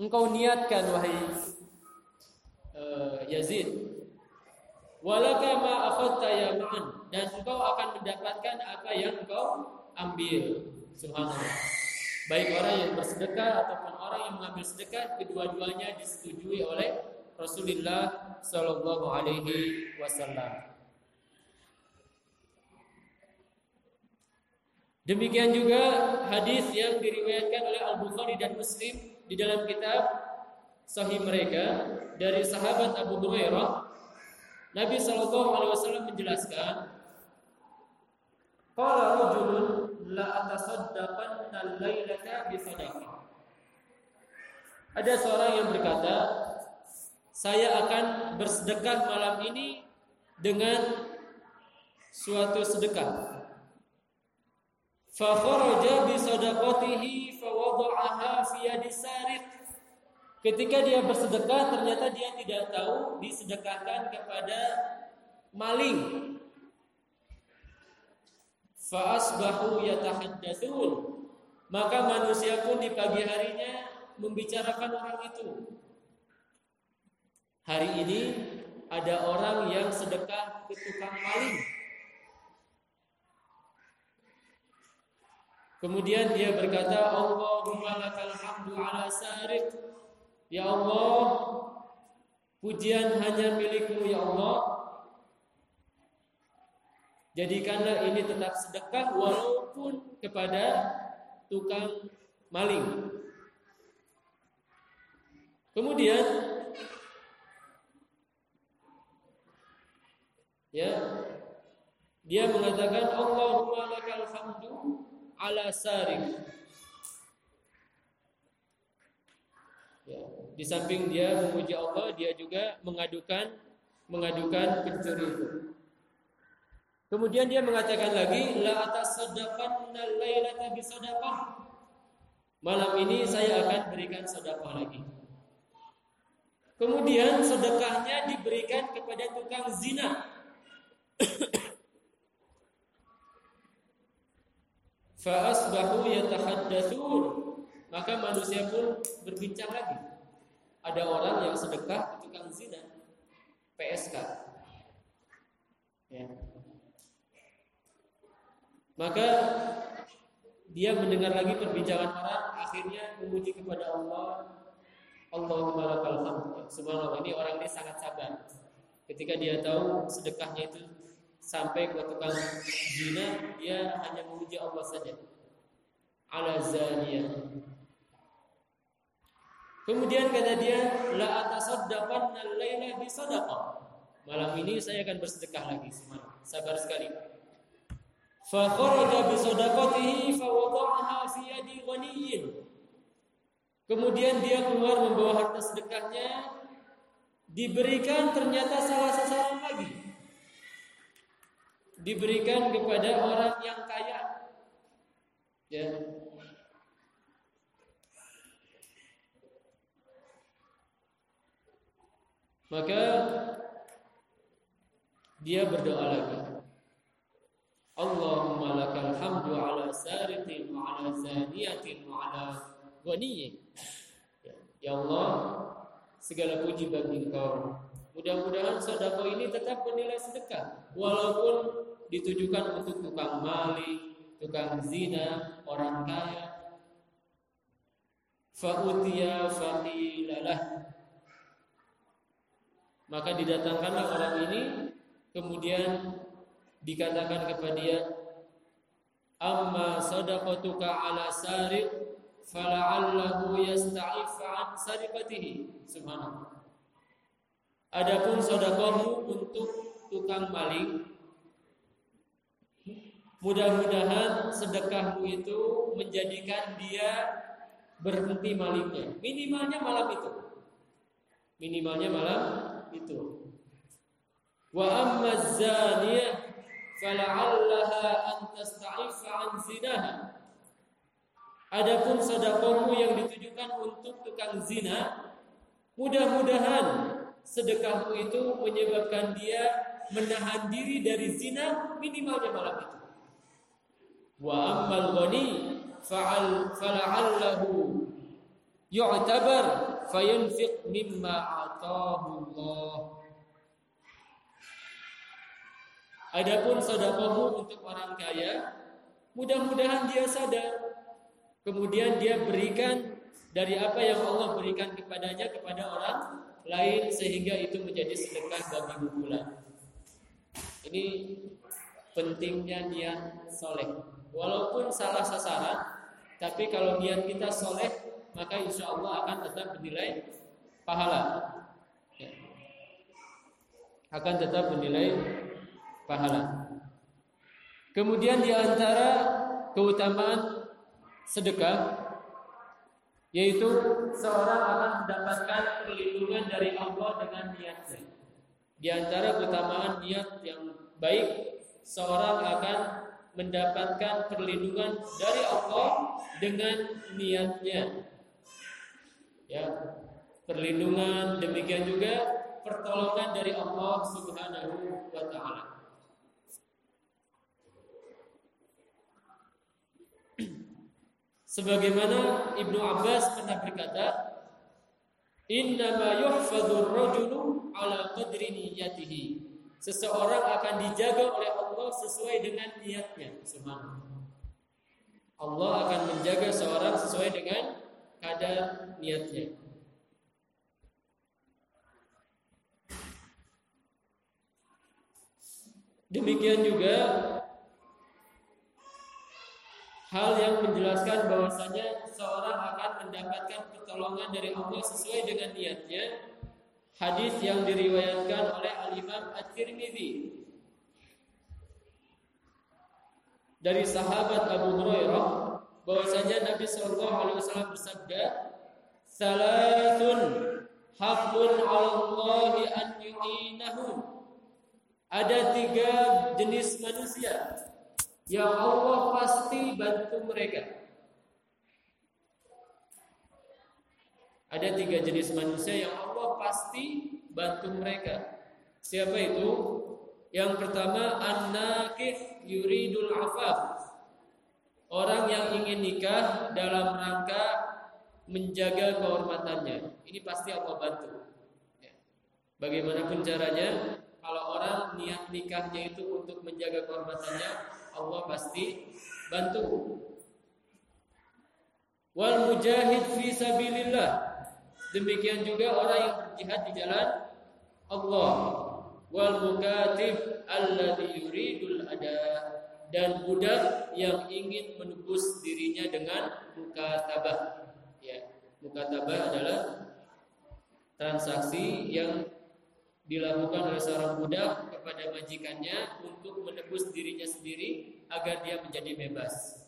engkau niatkan wahai uh, Yazid. Walaka ma akhadta ya ma'an dan engkau akan mendapatkan apa yang engkau ambil. Subhanallah. Baik orang yang bersedekah ataupun orang yang mengambil sedekah kedua-duanya disetujui oleh Rasulullah Shallallahu Alaihi Wasallam. Demikian juga hadis yang diriwayatkan oleh Al Bukhari dan Muslim di dalam kitab Sahih mereka dari sahabat Abu Hurairah. Nabi Shallallahu Alaihi Wasallam menjelaskan, Qala rajulun la atasaddaqanna al-lailata bi Ada seorang yang berkata, saya akan bersedekah malam ini dengan suatu sedekah. Fa kharaja bi sadaqatihi fa wada'aha fi yadi. Ketika dia bersedekah ternyata dia tidak tahu disedekahkan kepada maling. Fa asbahu yatahaddatsun. Maka manusia pun di pagi harinya membicarakan orang itu. Hari ini ada orang yang sedekah ke tukang maling. Kemudian dia berkata, Allahumma lakal hamdu ala. Ya Allah, pujian hanya milikmu ya Allah. Jadikanlah ini tetap sedekah walaupun kepada tukang maling. Kemudian Ya. Dia mengatakan Allahumma lakal hamdu ala sarik. Ya. Di samping dia memuji Allah, dia juga mengadukan mengadukan pencuri itu. Kemudian dia mengatakan lagi la atasaddaqanna lailata bisadaqah. Malam ini saya akan berikan sedekah lagi. Kemudian sedekahnya diberikan kepada tukang zina. Fa'asbahu yatahaddatsun. Maka manusia pun berbincang lagi. Ada orang yang sedekah tukang zina. PSK. Ya. Maka dia mendengar lagi perbincangan orang, akhirnya memuji kepada Allah. Allahumma lakal hamd. Subhanallah, ini orang ini sangat sabar. Ketika dia tahu sedekahnya itu sampai ke tukang zina dia hanya memuji Allah saja ala kemudian kata dia la atasaddaqanna al-laila bi sadaqah Malam ini saya akan bersedekah lagi semalam. Sabar sekali. Fa kharaja bi sadaqatihi fa wada'aha fi yadi ghaniyyin. Kemudian dia keluar membawa harta sedekahnya diberikan ternyata salah sasaran lagi. Diberikan kepada orang yang kaya. Ya. Maka dia berdoa lagi. Allahumma lakal hamdu ala sariqin wa ala zaniyatin wa ala ghaniyin. Ya, ya Allah, segala puji bagi Engkau. Mudah-mudahan sedekah ini tetap bernilai sedekah walaupun ditujukan untuk tukang maling, tukang zina, orang kaya. Fa'utiya faqilalah. Maka didatangkanlah orang ini Kemudian dikatakan kepada dia, "Amma sadaqatuka ala sariq fala'allahu yasta'if an sariqatihi." Subhanallah. Adapun sedekahmu untuk tukang maling, mudah-mudahan sedekahmu itu menjadikan dia berhenti malingnya. Minimalnya malam itu. Minimalnya malam itu. Wa amma zaniyah fala'allaha an tasta'ifa an zinaha. Adapun sedekahmu yang ditujukan untuk tukang zina, mudah-mudahan sedekahmu itu menyebabkan dia menahan diri dari zina minimalnya malam itu. Wa ammal ghani fa'al fala'allahu yu'tabar fayunfiq mimma atahu Allah. Adapun sedekahmu untuk orang kaya, mudah-mudahan dia sadar. Kemudian dia berikan dari apa yang Allah berikan kepadanya kepada orang lain sehingga itu menjadi sedekah bagi bulan. Ini pentingnya niat soleh. Walaupun salah sasaran, tapi kalau niat kita soleh, maka insya Allah akan tetap bernilai pahala. Ya. Akan tetap bernilai pahala. Kemudian di antara keutamaan sedekah yaitu seorang akan mendapatkan perlindungan dari Allah dengan niatnya. Di antara keutamaan niat yang baik, seorang akan mendapatkan perlindungan dari Allah dengan niatnya. Ya, perlindungan demikian juga pertolongan dari Allah Subhanahu wa taala. Sebagaimana Ibnu Abbas pernah berkata, "Innama yuhfadhur rajulu ala qadri niyyatihi." Seseorang akan dijaga oleh Allah sesuai dengan niatnya. Subhanallah. Allah akan menjaga seorang sesuai dengan kadar niatnya. Demikian juga hal yang menjelaskan bahwasanya seorang akan mendapatkan pertolongan dari Allah sesuai dengan niatnya. Hadis yang diriwayatkan oleh Al Imam At-Tirmidzi dari sahabat Abu Hurairah bahwasanya Nabi Shallallahu alaihi wasallam bersabda, "Salatun haqqun 'ala Allah an yu'inahu." Ada tiga jenis manusia yang Allah pasti bantu mereka. Ada tiga jenis manusia yang Allah pasti bantu mereka. Siapa itu? Yang pertama an-nakih yuridul afaf. Orang yang ingin nikah dalam rangka menjaga kehormatannya. Ini pasti Allah bantu. Ya. Bagaimanapun caranya, kalau orang niat nikahnya itu untuk menjaga kehormatannya, Allah pasti bantu. Wal mujahid fi sabilillah. Demikian juga orang yang berjihad di jalan Allah. Wal mukatib alladhi yuridul ada dan budak yang ingin menebus dirinya dengan mukatabah. Ya, mukatabah adalah transaksi yang dilakukan oleh seorang budak kepada majikannya untuk menebus dirinya sendiri agar dia menjadi bebas.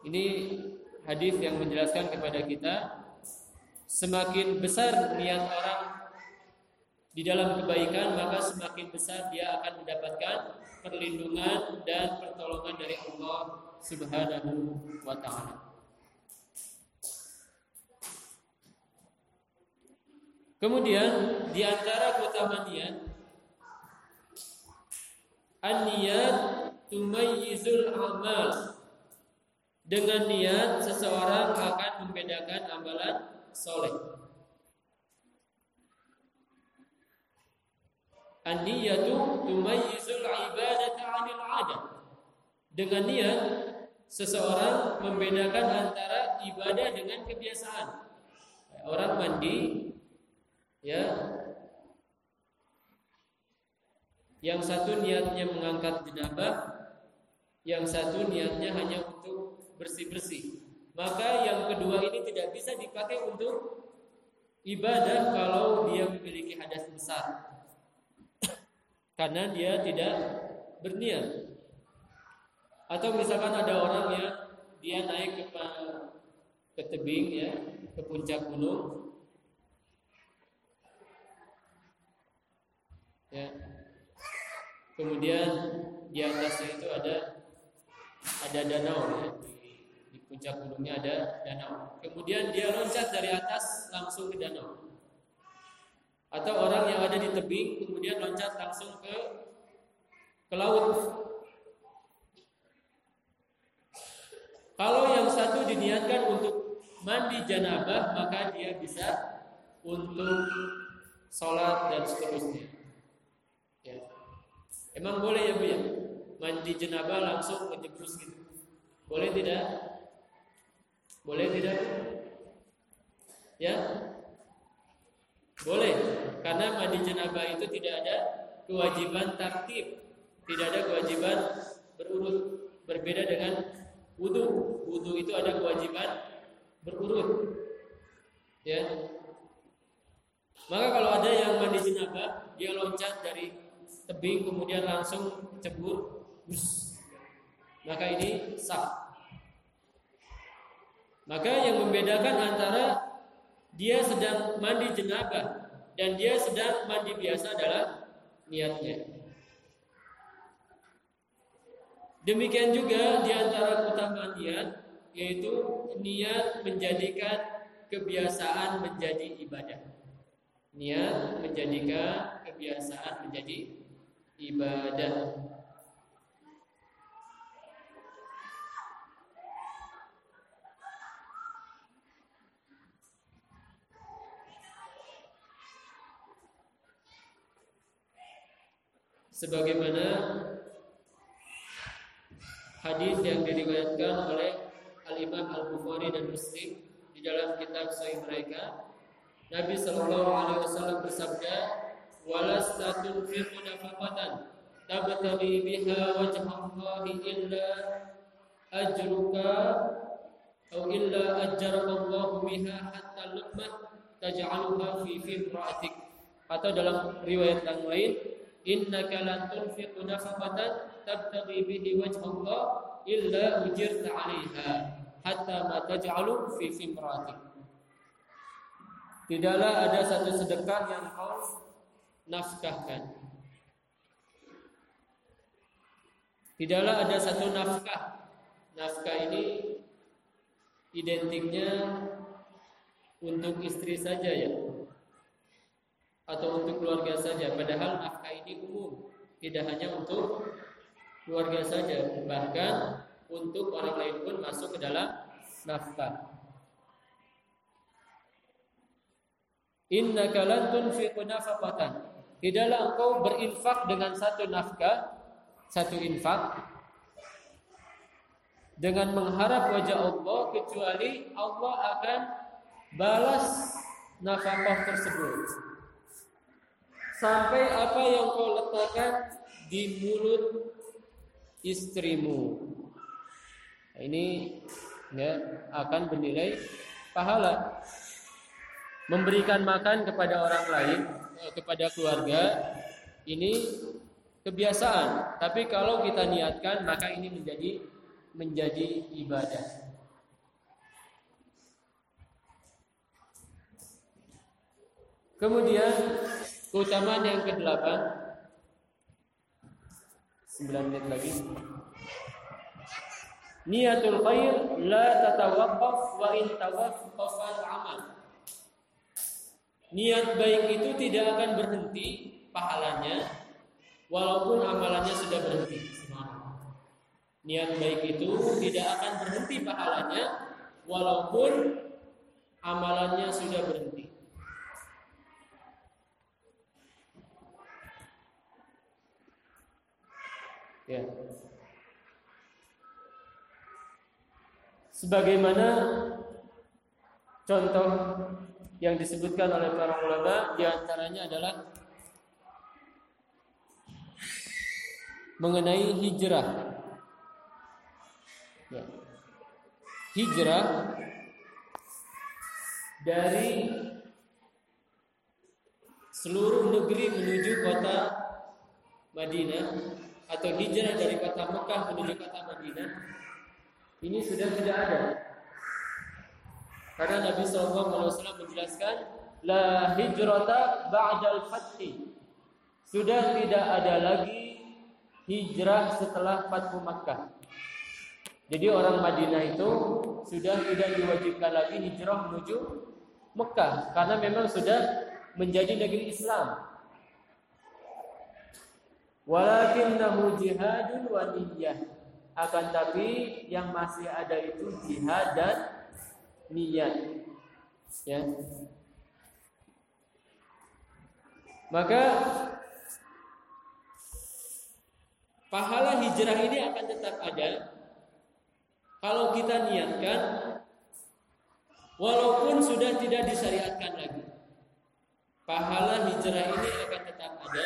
Ini hadis yang menjelaskan kepada kita semakin besar niat orang di dalam kebaikan maka semakin besar dia akan mendapatkan perlindungan dan pertolongan dari Allah Subhanahu wa taala. Kemudian di antara keutamaan niat An-niyat tumayyizul amal dengan niat seseorang akan membedakan amalan soleh. An-niyatu tumayyizul ibadata 'anil 'adat. Dengan niat seseorang membedakan antara ibadah dengan kebiasaan. Orang mandi ya yang satu niatnya mengangkat jenabah yang satu niatnya hanya untuk bersih-bersih. Maka yang kedua ini tidak bisa dipakai untuk ibadah kalau dia memiliki hadas besar. Karena dia tidak berniat. Atau misalkan ada orang yang dia naik ke ke tebing ya ke puncak gunung. Ya. Kemudian di atasnya itu ada ada danau ya puncak gunungnya ada danau kemudian dia loncat dari atas langsung ke danau atau orang yang ada di tebing kemudian loncat langsung ke ke laut kalau yang satu diniatkan untuk mandi janabah maka dia bisa untuk sholat dan seterusnya Emang boleh ya Bu ya? Mandi jenabah langsung ngejebrus gitu. Boleh tidak? Boleh tidak? Ya? Boleh. Karena mandi jenabah itu tidak ada kewajiban tertib. Tidak ada kewajiban berurut. Berbeda dengan wudhu. Wudhu itu ada kewajiban berurut. Ya. Maka kalau ada yang mandi jenabah, dia loncat dari tebing kemudian langsung cebur maka ini sah maka yang membedakan antara dia sedang mandi jenabah dan dia sedang mandi biasa adalah niatnya. Demikian juga di antara keutamaan niat yaitu niat menjadikan kebiasaan menjadi ibadah. Niat menjadikan kebiasaan menjadi ibadah sebagaimana hadis yang diriwayatkan oleh Al Imam Al Bukhari dan Muslim di dalam kitab Sahih mereka. Nabi Shallallahu Alaihi Wasallam bersabda, "Walas tatun firman nafakatan, tabtali biha wajhallahi illa ajruka atau illa ajarakallahu biha hatta luqmah taj'alha fi fi. Atau dalam riwayat yang lain, innaka lan tunfiqu nafaqatan tabtaghi bihi wajh Allah illa ujirta 'alaiha hatta ma taj'alu fi fimratik Tidaklah ada satu sedekah yang kau nafkahkan. Tidaklah ada satu nafkah. Nafkah ini identiknya untuk istri saja ya. Atau untuk keluarga saja. Padahal nafkah ini umum. Tidak hanya untuk keluarga saja. Bahkan untuk orang lain pun masuk ke dalam nafkah. Innaka lan tunfiqu nafaqatan Tidaklah engkau berinfak dengan satu nafkah, satu infak dengan mengharap wajah Allah kecuali Allah akan balas nafkah tersebut. Sampai apa yang kau letakkan di mulut istrimu. Nah, ini ya akan bernilai pahala. memberikan makan kepada orang lain, eh, kepada keluarga, ini kebiasaan. Tapi kalau kita niatkan, maka ini menjadi menjadi ibadah. Kemudian keutamaan yang ke-8 9 menit lagi. Niatul khair la tatawaqqaf wa in tawaqqafa al-amal. Niat baik itu tidak akan berhenti pahalanya walaupun amalannya sudah berhenti. Niat baik itu tidak akan berhenti pahalanya walaupun amalannya sudah berhenti. Ya. Sebagaimana contoh yang disebutkan oleh para ulama di antaranya adalah mengenai hijrah. Ya. Hijrah dari seluruh negeri menuju kota Madinah atau hijrah dari kota Mekah menuju kota Madinah ini sudah tidak ada. Karena Nabi SAW menjelaskan la hijrata ba'dal fathi. Sudah tidak ada lagi hijrah setelah Fathu Makkah. Jadi orang Madinah itu sudah tidak diwajibkan lagi hijrah menuju Mekah karena memang sudah menjadi negeri Islam. Walakinnahu jihadun wa niyyah. Akan tapi yang masih ada itu jihad dan niat. Ya. Maka pahala hijrah ini akan tetap ada kalau kita niatkan walaupun sudah tidak disyariatkan lagi. Pahala hijrah ini akan tetap ada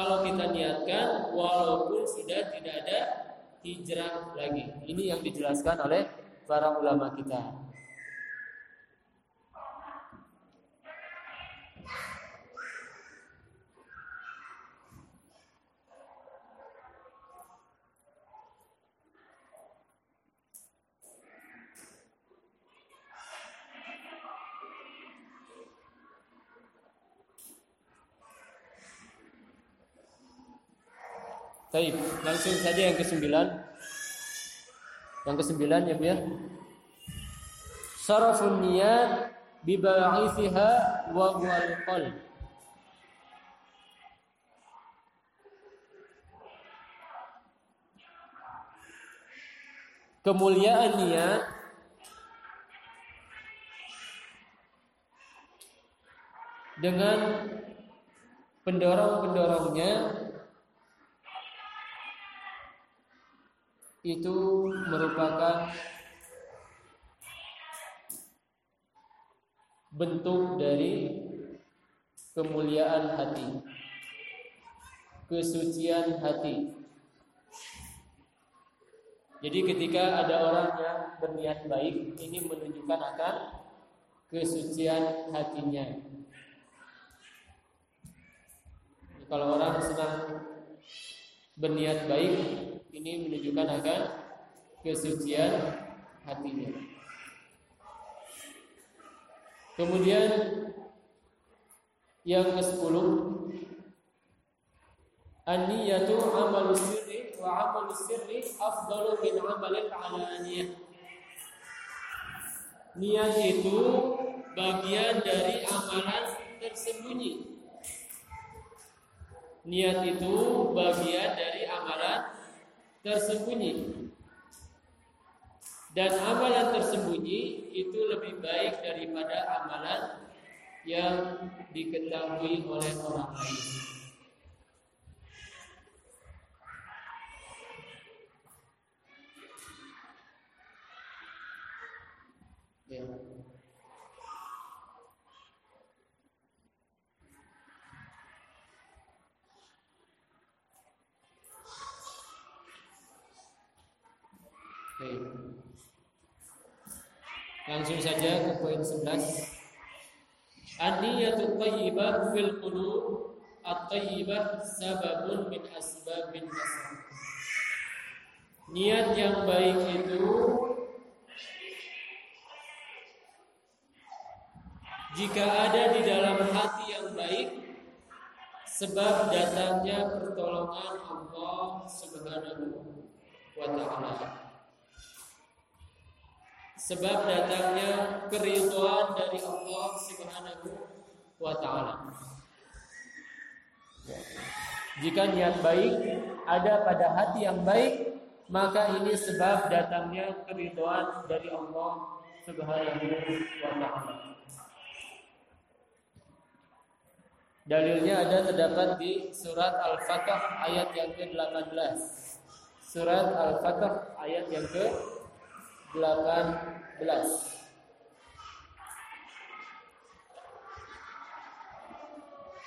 kalau kita niatkan walaupun sudah tidak ada hijrah lagi. Ini yang dijelaskan oleh para ulama kita. Baik, langsung saja yang kesembilan. Yang kesembilan ya Bu ya. Sarafun niyat biba'ithiha wa wal qalb. Kemuliaan niat dengan pendorong-pendorongnya itu merupakan bentuk dari kemuliaan hati, kesucian hati. Jadi ketika ada orang yang berniat baik, ini menunjukkan akan kesucian hatinya. Kalau orang sedang berniat baik, ini menunjukkan akan kesucian hatinya. Kemudian yang ke-10 An-niyatu amalu sirri wa amalu sirri afdalu min amalil alaniyah. Niat itu bagian dari amalan tersembunyi. Niat itu bagian dari amalan tersembunyi. Dan amalan tersembunyi itu lebih baik daripada amalan yang diketahui oleh orang lain. Ya. Baik. Langsung saja ke poin 11. An-niyatu thayyibah fil qulub at-thayyibah sababun min asbabin nasab. Niat yang baik itu jika ada di dalam hati yang baik sebab datangnya pertolongan Allah Subhanahu wa taala. Sebab datangnya keridhaan dari Allah Subhanahu wa taala. Jika niat baik ada pada hati yang baik, maka ini sebab datangnya keridhaan dari Allah Subhanahu wa taala. Dalilnya ada terdapat di surat Al-Fatah ayat yang ke-18. Surat Al-Fatah ayat yang ke-18.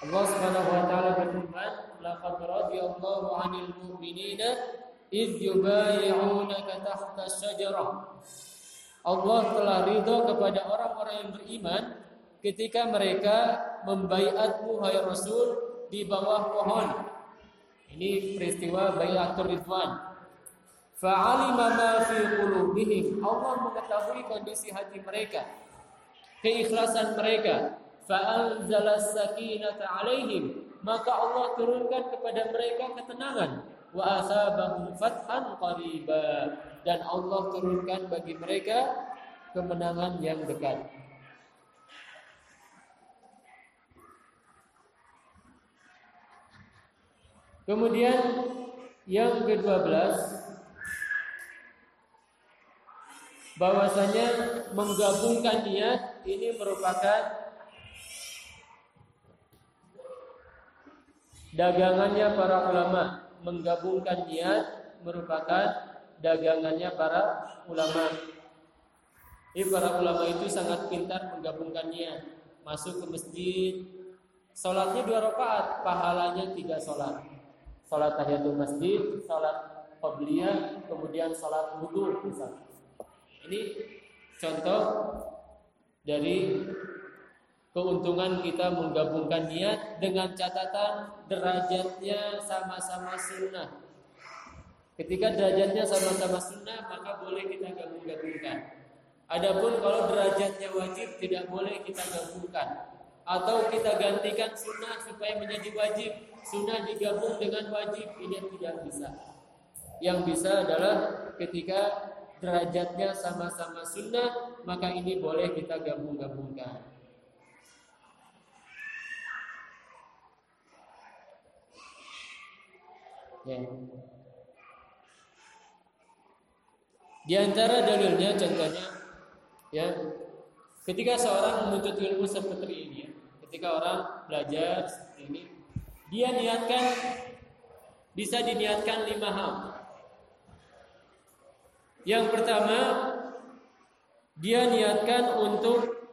Allah Subhanahu wa taala berfirman, "Laqad radiyallahu 'anil mu'minina id yubayyi'unaka tahta syajarah." Allah telah ridho kepada orang-orang yang beriman ketika mereka membaiatmu hai Rasul di bawah pohon. Ini peristiwa baiatur ridwan. Fa'alima ma fi qulubihim. Allah mengetahui kondisi hati mereka, keikhlasan mereka. Fa'anzalas sakinata 'alaihim. Maka Allah turunkan kepada mereka ketenangan. Wa asabahum fathan qariba. Dan Allah turunkan bagi mereka kemenangan yang dekat. Kemudian yang ke-12 bahwasanya menggabungkan niat ini merupakan dagangannya para ulama. Menggabungkan niat merupakan dagangannya para ulama. Para ulama itu sangat pintar menggabungkan niat. Masuk ke masjid, sholatnya dua rakaat, pahalanya tiga sholat sholat tahiyatul masjid, sholat qabliyah, kemudian sholat wudhu. Ini contoh dari keuntungan kita menggabungkan niat dengan catatan derajatnya sama-sama sunnah. Ketika derajatnya sama-sama sunnah, maka boleh kita gabung-gabungkan. Adapun kalau derajatnya wajib tidak boleh kita gabungkan atau kita gantikan sunnah supaya menjadi wajib sunnah digabung dengan wajib ini tidak bisa yang bisa adalah ketika derajatnya sama-sama sunnah maka ini boleh kita gabung-gabungkan ya. di antara dalilnya contohnya ya ketika seorang menuntut ilmu seperti ini ketika orang belajar seperti ini dia niatkan bisa diniatkan lima hal yang pertama dia niatkan untuk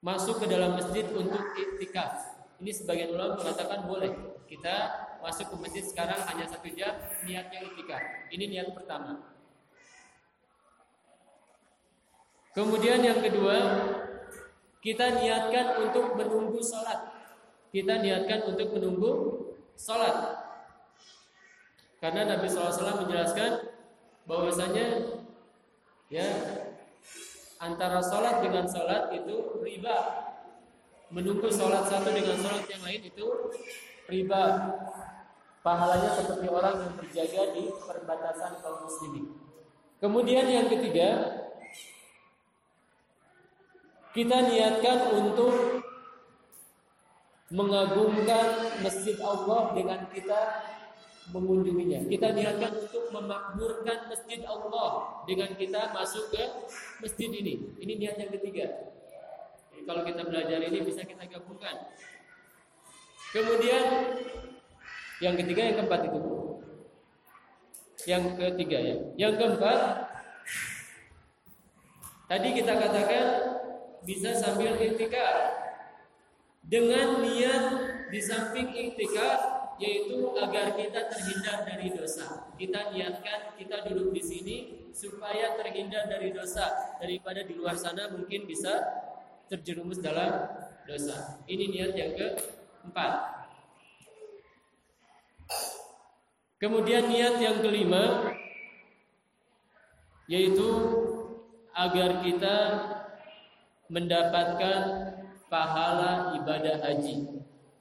masuk ke dalam masjid untuk iktikaf ini sebagian ulama mengatakan boleh kita masuk ke masjid sekarang hanya satu jam niatnya iktikaf ini niat pertama Kemudian yang kedua, kita niatkan untuk menunggu sholat. Kita niatkan untuk menunggu sholat. Karena Nabi SAW menjelaskan bahwasanya ya antara sholat dengan sholat itu riba. Menunggu sholat satu dengan sholat yang lain itu riba. Pahalanya seperti orang yang berjaga di perbatasan kaum muslimin. Kemudian yang ketiga, kita niatkan untuk mengagungkan masjid Allah dengan kita mengunjunginya. Kita niatkan untuk memakmurkan masjid Allah dengan kita masuk ke masjid ini. Ini niat yang ketiga. Jadi, kalau kita belajar ini bisa kita gabungkan. Kemudian yang ketiga yang keempat itu. Yang ketiga ya. Yang keempat tadi kita katakan bisa sambil iktikaf. Dengan niat di samping iktikaf yaitu agar kita terhindar dari dosa. Kita niatkan kita duduk di sini supaya terhindar dari dosa daripada di luar sana mungkin bisa terjerumus dalam dosa. Ini niat yang keempat. Kemudian niat yang kelima yaitu agar kita mendapatkan pahala ibadah haji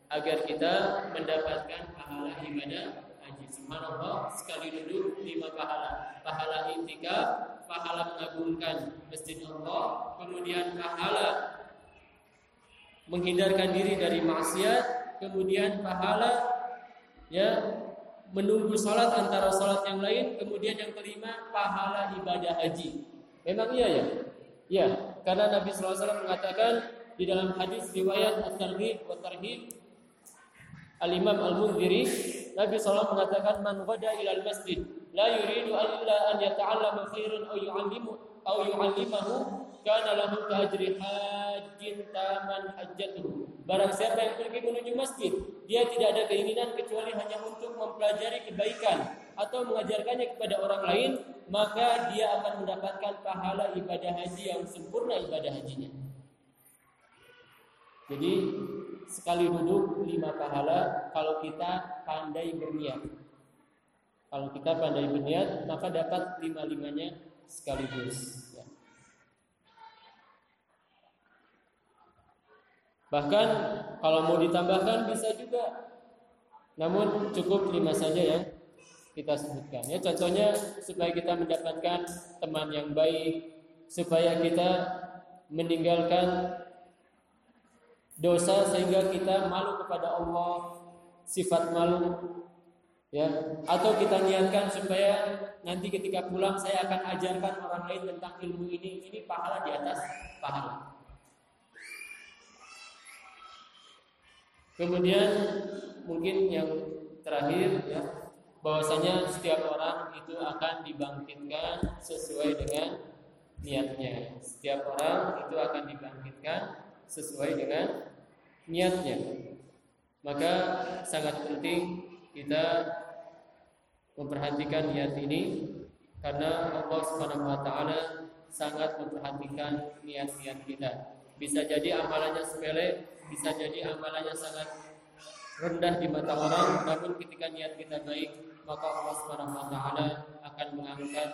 agar kita mendapatkan pahala ibadah haji. Subhanallah, sekali duduk lima pahala. Pahala intika, pahala mengagungkan masjid Allah, kemudian pahala menghindarkan diri dari maksiat, kemudian pahala ya menunggu salat antara salat yang lain, kemudian yang kelima pahala ibadah haji. Memang iya ya? Ya, karena Nabi SAW mengatakan di dalam hadis riwayat At-Targhib Al-Imam Al-Munziri Nabi SAW mengatakan man ghada ila al-masjid la yuridu illa an yata'allama khairan aw yu'allimu aw yu'allimahu kana lahu ajri hajjin taman hajjatuhu. Barang siapa yang pergi menuju masjid dia tidak ada keinginan kecuali hanya untuk mempelajari kebaikan atau mengajarkannya kepada orang lain maka dia akan mendapatkan pahala ibadah haji yang sempurna ibadah hajinya jadi sekali duduk lima pahala kalau kita pandai berniat. Kalau kita pandai berniat, maka dapat lima-limanya sekaligus. Ya. Bahkan kalau mau ditambahkan bisa juga. Namun cukup lima saja yang kita sebutkan. Ya contohnya supaya kita mendapatkan teman yang baik, supaya kita meninggalkan dosa sehingga kita malu kepada Allah sifat malu ya. Atau kita niatkan supaya nanti ketika pulang saya akan ajarkan orang lain tentang ilmu ini. Ini pahala di atas pahala. Kemudian mungkin yang terakhir ya bahwasanya setiap orang itu akan dibangkitkan sesuai dengan niatnya. Setiap orang itu akan dibangkitkan sesuai dengan niatnya. Maka sangat penting kita memperhatikan niat ini karena Allah Subhanahu wa taala sangat memperhatikan niat-niat kita. Bisa jadi amalannya sepele, bisa jadi amalannya sangat rendah di mata orang, namun ketika niat kita baik, maka Allah Subhanahu wa taala akan mengangkat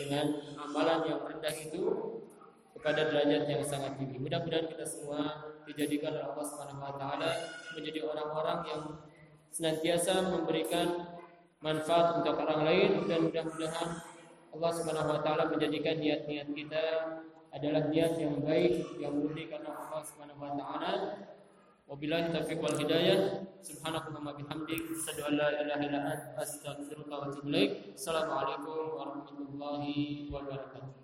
dengan amalan yang rendah itu kepada derajat yang sangat tinggi. Mudah-mudahan kita semua dijadikan oleh Allah Subhanahu wa taala menjadi orang-orang yang senantiasa memberikan manfaat untuk orang lain dan mudah-mudahan Allah Subhanahu wa taala menjadikan niat-niat kita adalah niat yang baik yang murni karena Allah Subhanahu wa taala. Wabillahi taufiq wal hidayah. Subhanakallahumma bihamdik asyhadu an la ilaha illa anta astaghfiruka wa atubu ilaik. Assalamualaikum warahmatullahi wabarakatuh.